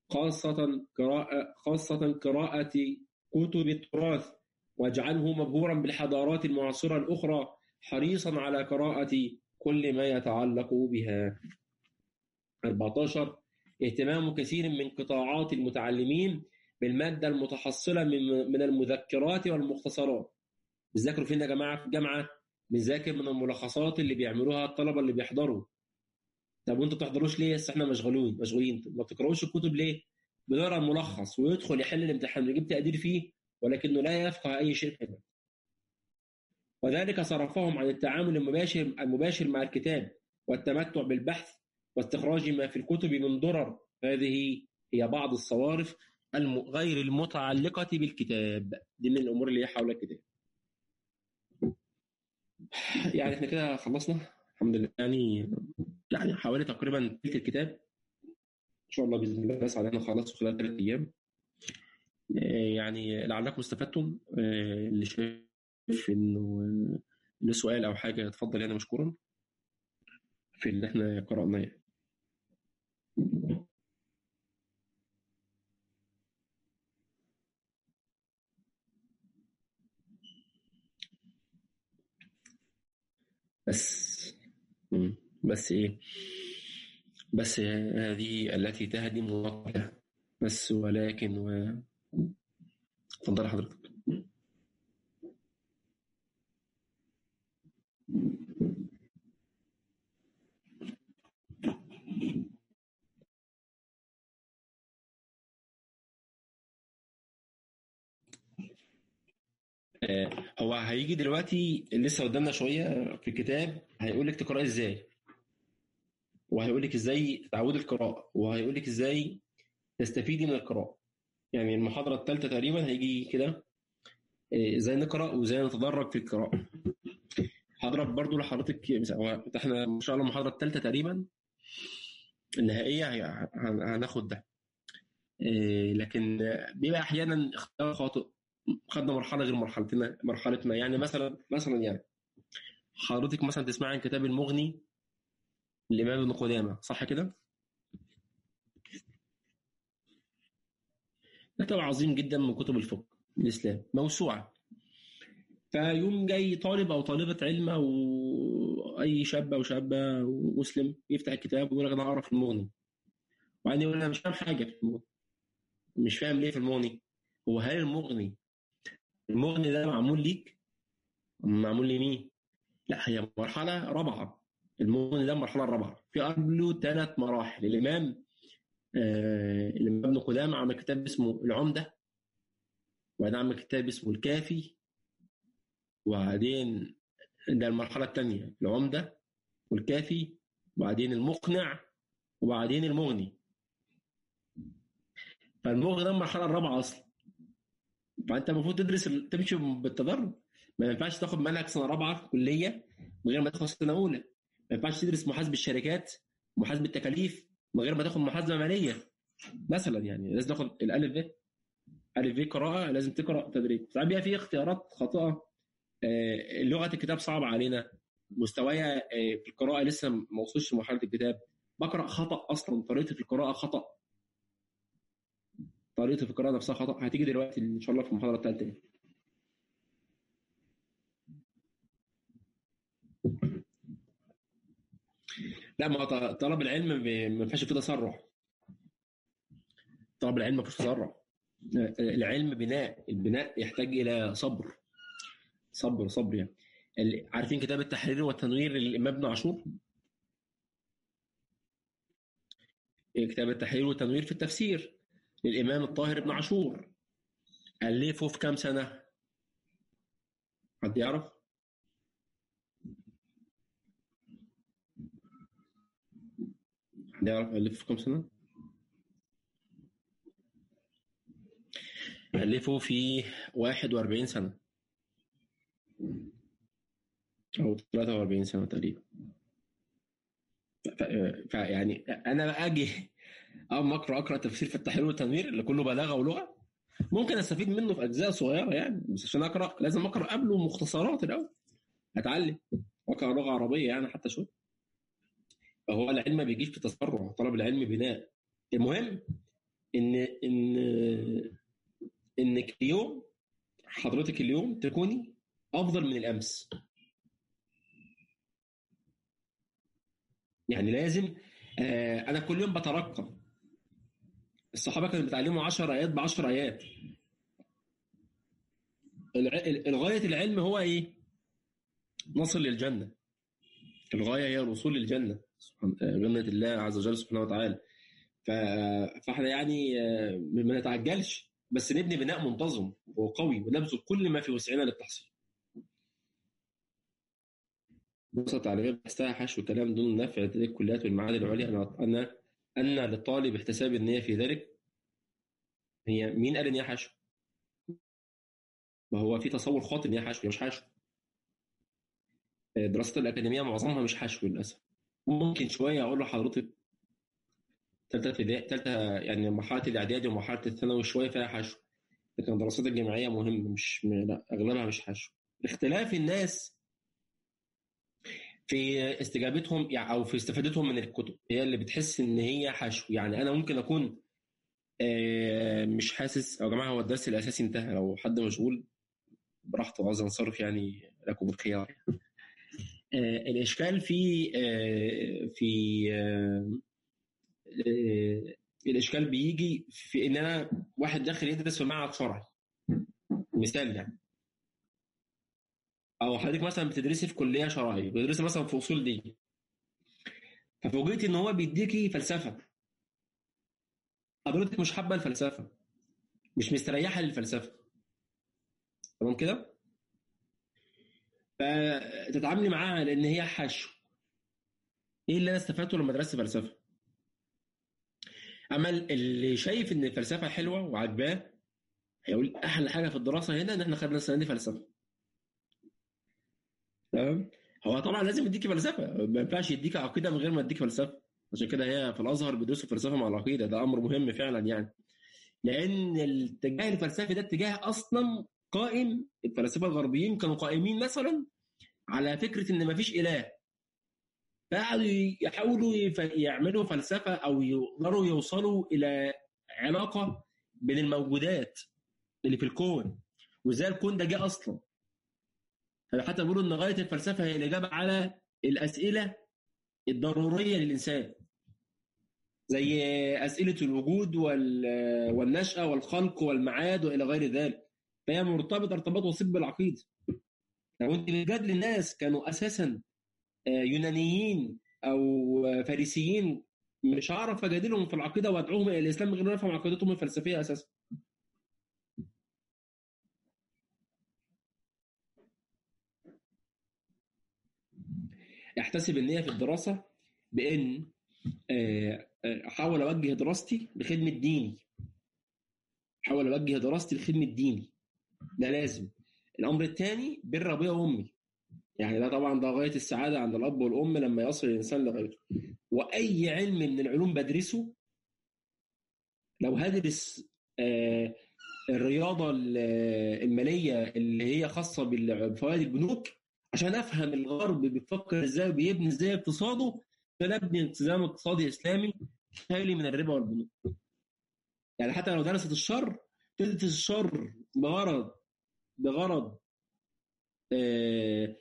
خاصة قراءة خاصة قراءة كتب التراث واجعله مبهورا بالحضارات المعاصرة الأخرى حريصا على قراءة كل ما يتعلق بها. 14 اهتمام كثير من قطاعات المتعلمين بالمادة المتحصلة من المذكرات والمختصرات. بتذاكروا فين يا جماعة في الجامعة بنذاكر من الملخصات اللي بيعملوها الطلبة اللي بيحضروا. طب وانتوا بتحضروش ليه؟ بس إحنا مشغولين مشغولين ما بتقراوش الكتب ليه؟ بيقرا الملخص ويدخل يحل الامتحان ويجيب تقدير فيه ولكنه لا يفقه أي شيء منه. وذلك صرفهم عن التعامل المباشر المباشر مع الكتاب والتمتع بالبحث واستخراج ما في الكتب من ضرر هذه هي بعض الصوارف غير المتعلقة بالكتاب دي من الأمور اللي هي حول الكتاب يعني إحنا كده خلصنا الحمد لله. يعني يعني حوالي تقريبا تلك الكتاب. إن شاء الله بإذن الله بس علينا خلاص خلال ثلاث أيام. آه، يعني لعلكم استفدتم. آه، اللي شايف إنه له سؤال أو حاجة اتفضل يعني مشكورا في اللي إحنا قرأناه. يعني. بس. بس إيه بس هذه التي تهدم وقتها بس ولكن و اتفضل حضرتك. هو هيجي دلوقتي لسه قدامنا شوية في الكتاب هيقول لك تقرأ إزاي؟ وهيقول لك إزاي تعود القراءة وهيقول لك إزاي تستفيدي من القراءة. يعني المحاضرة الثالثه تقريبا هيجي كده آه، إزاي نقرأ وإزاي نتدرج في القراءة. حضرتك برضو لحضرتك إحنا ما شاء الله المحاضرة الثالثه تقريبا النهائية هناخد ده. آه، لكن بيبقى أحيانا اختيار خاطئ. خدنا مرحلة غير مرحلتنا مرحلتنا. يعني مثلا مثلا يعني حضرتك مثلا تسمع عن كتاب المغني الامام ابن قدامة صح كده؟ كتاب عظيم جدا من كتب الفقه الإسلام موسوعة. فيوم جاي طالب أو طالبة علم أو أي شاب أو شابة مسلم يفتح الكتاب ويقول لك أنا اعرف المغني. وبعدين يقول أنا مش فاهم حاجة في المغني. مش فاهم ليه في المغني؟ هو هل المغني المغني ده معمول ليك؟ معمول لمين؟ لا هي مرحلة رابعة. المغني ده المرحله الرابعه في قبله ثلاث مراحل. الإمام آه الإمام ابن قدامة عمل كتاب اسمه العمدة وبعدين عمل كتاب اسمه الكافي وبعدين ده المرحلة الثانية العمدة والكافي وبعدين المقنع وبعدين المغني. فالمغني ده المرحله الرابعة أصلا. فأنت المفروض تدرس تمشي بالتدرج. ما ينفعش تاخد منهج سنة رابعة كليه من غير ما تاخد سنة أولى. ما ينفعش تدرس محاسبه الشركات محاسبه التكاليف من غير ما تاخد محاسبة مالية. مثلا يعني لازم تاخد الالف ب الف ب قراءة لازم تقرأ تدريب. ساعات بيبقى في اختيارات خاطئة. آه، لغة الكتاب صعبة علينا. مستوايا آه، في القراءة لسه ما وصلش لمرحلة الكتاب. بقرأ خطأ أصلا. طريقتي في القراءة خطأ. في القراءة نفسها خطأ. هتيجي دلوقتي إن شاء الله في المحاضرة الثالثه لا ما طلب العلم ما ينفعش فيه تسرع طلب العلم ما فيش تسرع العلم بناء البناء يحتاج إلى صبر. صبر صبر يعني. عارفين كتاب التحرير والتنوير للامام ابن عاشور كتاب التحرير والتنوير في التفسير. للإمام الطاهر ابن عاشور. الفه في كام سنة؟ حد يعرف؟ حد يعرف؟ ألف في كم سنة؟ ألفه في 41 سنة. أو 43 سنة تقريبا. فيعني أنا أجي أما أقرأ أقرأ تفسير في التحرير والتنوير اللي كله بلاغة ولغة. ممكن أستفيد منه في أجزاء صغيرة يعني بس عشان أقرأ لازم أقرأ قبله مختصرات الأول. أتعلم. أقرأ لغة عربية يعني حتى شوية. فهو العلم ما بيجيش بتسرع طلب العلم بناء. المهم إن إن إنك اليوم حضرتك اليوم تكوني أفضل من الأمس. يعني لازم آه أنا كل يوم بترقى الصحابة كانوا بيتعلموا 10 آيات ب 10 ايات الغاية العلم هو إيه؟ نصل للجنة. الغاية هي الوصول للجنة. جنة الله عز وجل سبحانه وتعالى. فإحنا يعني آه، ما نتعجلش. بس نبني بناء منتظم وقوي ونبذل كل ما في وسعنا للتحصيل. نقطة تعليمية بحثها حشو كلام دون نفع الكليات والمعاهد العليا. أن أن أن للطالب احتساب النية في ذلك؟ هي مين قال إن هي حشو؟ ما هو في تصور خاطئ إن هي حشو هي مش حشو الدراسات الأكاديمية معظمها مش حشو للأسف. ممكن شوية أقول لحضرتك ثالثه ابتدائي ثالثه يعني مرحلة الإعدادي ومرحلة الثانوي شوية فيها حشو لكن الدراسات الجامعية مهمة مش لا أغلبها مش حشو اختلاف الناس في استجابتهم يعني أو في استفادتهم من الكتب. هي اللي بتحس إن هي حشو. يعني أنا ممكن أكون آه، مش حاسس. يا جماعة هو الدرس الأساسي انتهى. لو حد مشغول براحته عاوز انصرف يعني لكم الخيار. آه، الإشكال في آه، في الإشكال بيجي في إن أنا واحد داخل يدرس في معهد شرعي. مثال يعني. أو حضرتك مثلا بتدرسي في كلية شرعية بتدرسي مثلا في أصول دين. ففوجئت إن هو بيديكي فلسفة. حضرتك مش حابة الفلسفة. مش مستريحة للفلسفة. تمام كده؟ فتتعاملي معاها لأن هي حشو. إيه اللي أنا استفدته لما درست فلسفة؟ أما اللي شايف إن الفلسفة حلوة وعجباه هيقول أحلى حاجة في الدراسة هنا إن إحنا خدنا السنة دي فلسفة. تمام؟ هو طبعا لازم يديكي فلسفة ما ينفعش يديك عقيدة من غير ما يديك فلسفة. عشان كده هي في الأزهر بيدرسوا فلسفة مع العقيدة ده أمر مهم فعلا يعني. لأن الاتجاه الفلسفي ده اتجاه أصلا قائم الفلاسفة الغربيين كانوا قائمين مثلا على فكرة إن ما فيش إله. فقعدوا يحاولوا يعملوا فلسفة أو يقدروا يوصلوا إلى علاقة بين الموجودات اللي في الكون. وإزاي الكون ده جه أصلا؟ حتى بيقولوا إن غاية الفلسفة هي الإجابة على الأسئلة الضرورية للإنسان. زي أسئلة الوجود والنشأة والخلق والمعاد وإلى غير ذلك. فهي مرتبطة ارتباط وثيق بالعقيدة. لو أنت بجد للناس كانوا أساسا آه، يونانيين أو فارسيين مش هعرف أجادلهم في العقيدة وأدعوهم إلى الإسلام غير ما أفهم عقيدتهم الفلسفية أساسا. احتسب النية في الدراسة بإن آه، آه، أحاول أوجه دراستي لخدمه ديني. أحاول أوجه دراستي لخدمه ديني. ده لازم. الأمر الثاني بر أبويا وأمي. يعني ده طبعا ده غاية السعادة عند الأب والأم لما يصل الإنسان لغايته. وأي علم من العلوم بدرسه لو هدرس آه الرياضة المالية اللي هي خاصة بفوائد البنوك عشان افهم الغرب بيفكر إزاي وبيبني إزاي اقتصاده عشان ابني التزام اقتصادي إسلامي خالي من الربا والبنوك. يعني حتى لو درست الشر تدرس الشر بغرض بغرض آه،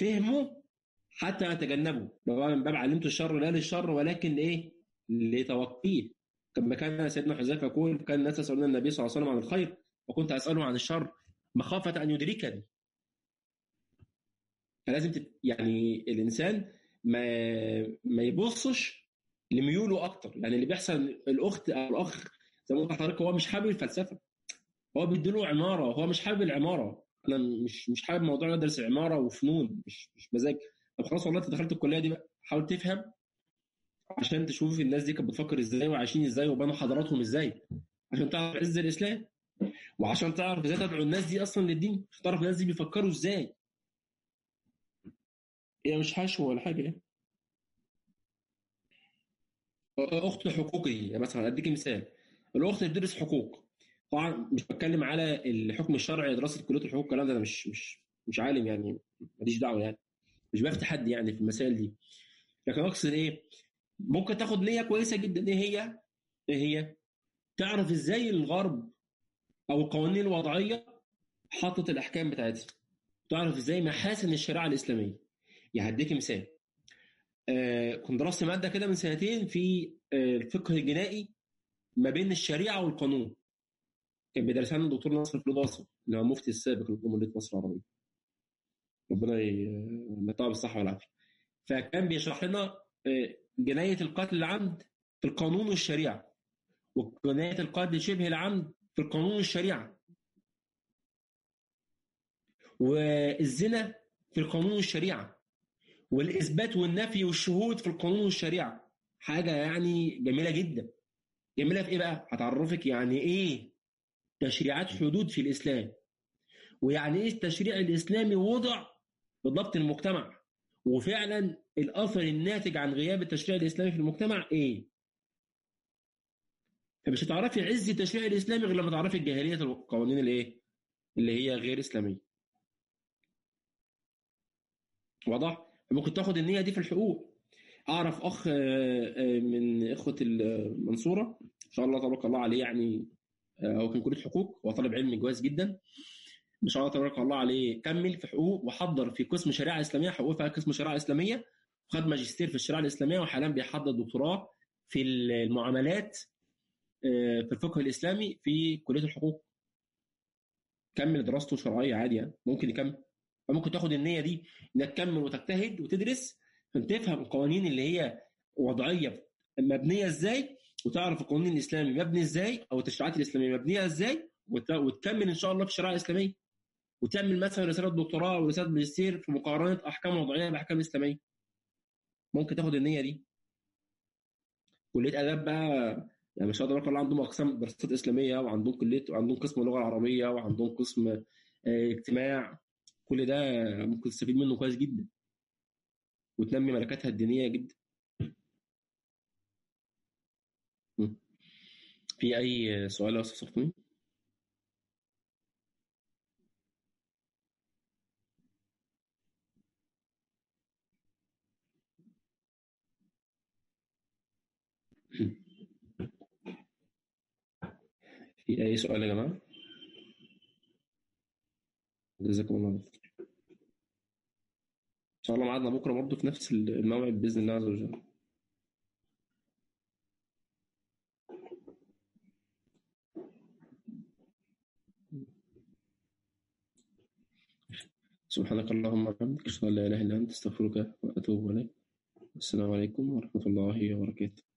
فهمه حتى يتجنبه من باب علمت الشر لا للشر ولكن إيه؟ لتوقيه. كما كان سيدنا حذيفة يقول كان الناس يسألون النبي صلى الله عليه وسلم عن الخير وكنت أسأله عن الشر مخافة أن يدركني. فلازم تت... يعني الإنسان ما ما يبصش لميوله أكتر. يعني اللي بيحصل الأخت أو الأخ زي ما قلت لحضرتك هو مش حابب الفلسفة. هو بيديله عمارة هو مش حابب العمارة. أنا مش مش حابب موضوع أدرس عمارة وفنون مش مش مزاج. طب خلاص والله أنت دخلت الكلية دي بقى حاول تفهم عشان تشوف الناس دي كانت بتفكر إزاي وعايشين إزاي وبنوا حضاراتهم إزاي. عشان تعرف عز الإسلام وعشان تعرف إزاي تدعو الناس دي أصلا للدين. تعرف الناس دي بيفكروا إزاي. هي مش حشو ولا حاجة يعني. أخت حقوقي يعني مثلا اديك مثال. الأخت بتدرس حقوق طبعا مش بتكلم على الحكم الشرعي دراسة كلية الحقوق الكلام ده أنا مش مش مش عالم يعني ماليش دعوة يعني. مش بفتح حد يعني في المسائل دي. لكن أقصد إيه؟ ممكن تاخد نية كويسة جدا. إيه هي؟ إيه هي؟ تعرف إزاي الغرب أو القوانين الوضعية حطت الأحكام بتاعتها؟ تعرف إزاي محاسن الشريعة الإسلامية؟ يعني هديك مثال. آه كنت درست مادة كده من سنتين في آه الفقه الجنائي ما بين الشريعة والقانون. كان بيدرسها لنا الدكتور ناصر فلوضاصي اللي هو المفتي السابق لجمهوريه مصر العربية. ربنا يمتعه بالصحة والعافية. فكان بيشرح لنا آه، جناية القتل العمد في القانون والشريعة وجناية القتل شبه العمد في القانون والشريعة. والزنا في القانون والشريعة. والإثبات والنفي والشهود في القانون والشريعة. حاجة يعني جميلة جدا. جميلة في إيه بقى؟ هتعرفك يعني إيه تشريعات حدود في الإسلام. ويعني إيه التشريع الإسلامي وضع بضبط المجتمع. وفعلا الأثر الناتج عن غياب التشريع الإسلامي في المجتمع إيه؟ فمش هتعرفي عز التشريع الإسلامي غير لما تعرفي الجاهلية القوانين الايه اللي هي غير إسلامية. واضح؟ ممكن تاخد النية دي في الحقوق. أعرف أخ آه، آه، من إخوة المنصورة إن شاء الله تبارك الله عليه يعني آه، هو كان كلية حقوق هو طالب علم كويس جدا. ما شاء الله تبارك الله عليه كمل في حقوق وحضر في قسم شريعة إسلامية حقوق في قسم شريعة إسلامية وخد ماجستير في الشريعة الإسلامية وحاليا بيحضر دكتوراه في المعاملات في الفقه الإسلامي في كلية الحقوق. كمل دراسته شرعية عادي يعني ممكن يكمل. فممكن تاخد النية دي إنك تكمل وتجتهد وتدرس عشان تفهم القوانين اللي هي وضعية مبنية إزاي وتعرف القانون الاسلامي مبني إزاي أو التشريعات الإسلامية مبنية إزاي وت- وتكمل إن شاء الله في الشريعة الإسلامية. وتعمل مثلا رسالة دكتوراه ورساله ماجستير في مقارنة أحكام وضعية بأحكام إسلامية. ممكن تاخد النية دي. كلية آداب بقى يعني الله تبارك الله عندهم أقسام دراسات إسلامية وعندهم كلية وعندهم قسم اللغة العربية وعندهم قسم آه، اجتماع. كل ده ممكن تستفيد منه كويس جدا وتنمي ملكاتها الدينية جدا. في أي سؤال يا أستاذ؟ في أي سؤال يا جماعة؟ جزاكم الله خير. إن شاء الله ميعادنا بكرة برضه في نفس الموعد بإذن الله عز وجل. سبحانك اللهم وبحمدك أشهد أن لا إله إلا أنت أستغفرك وأتوب إليك. السلام عليكم ورحمة الله وبركاته.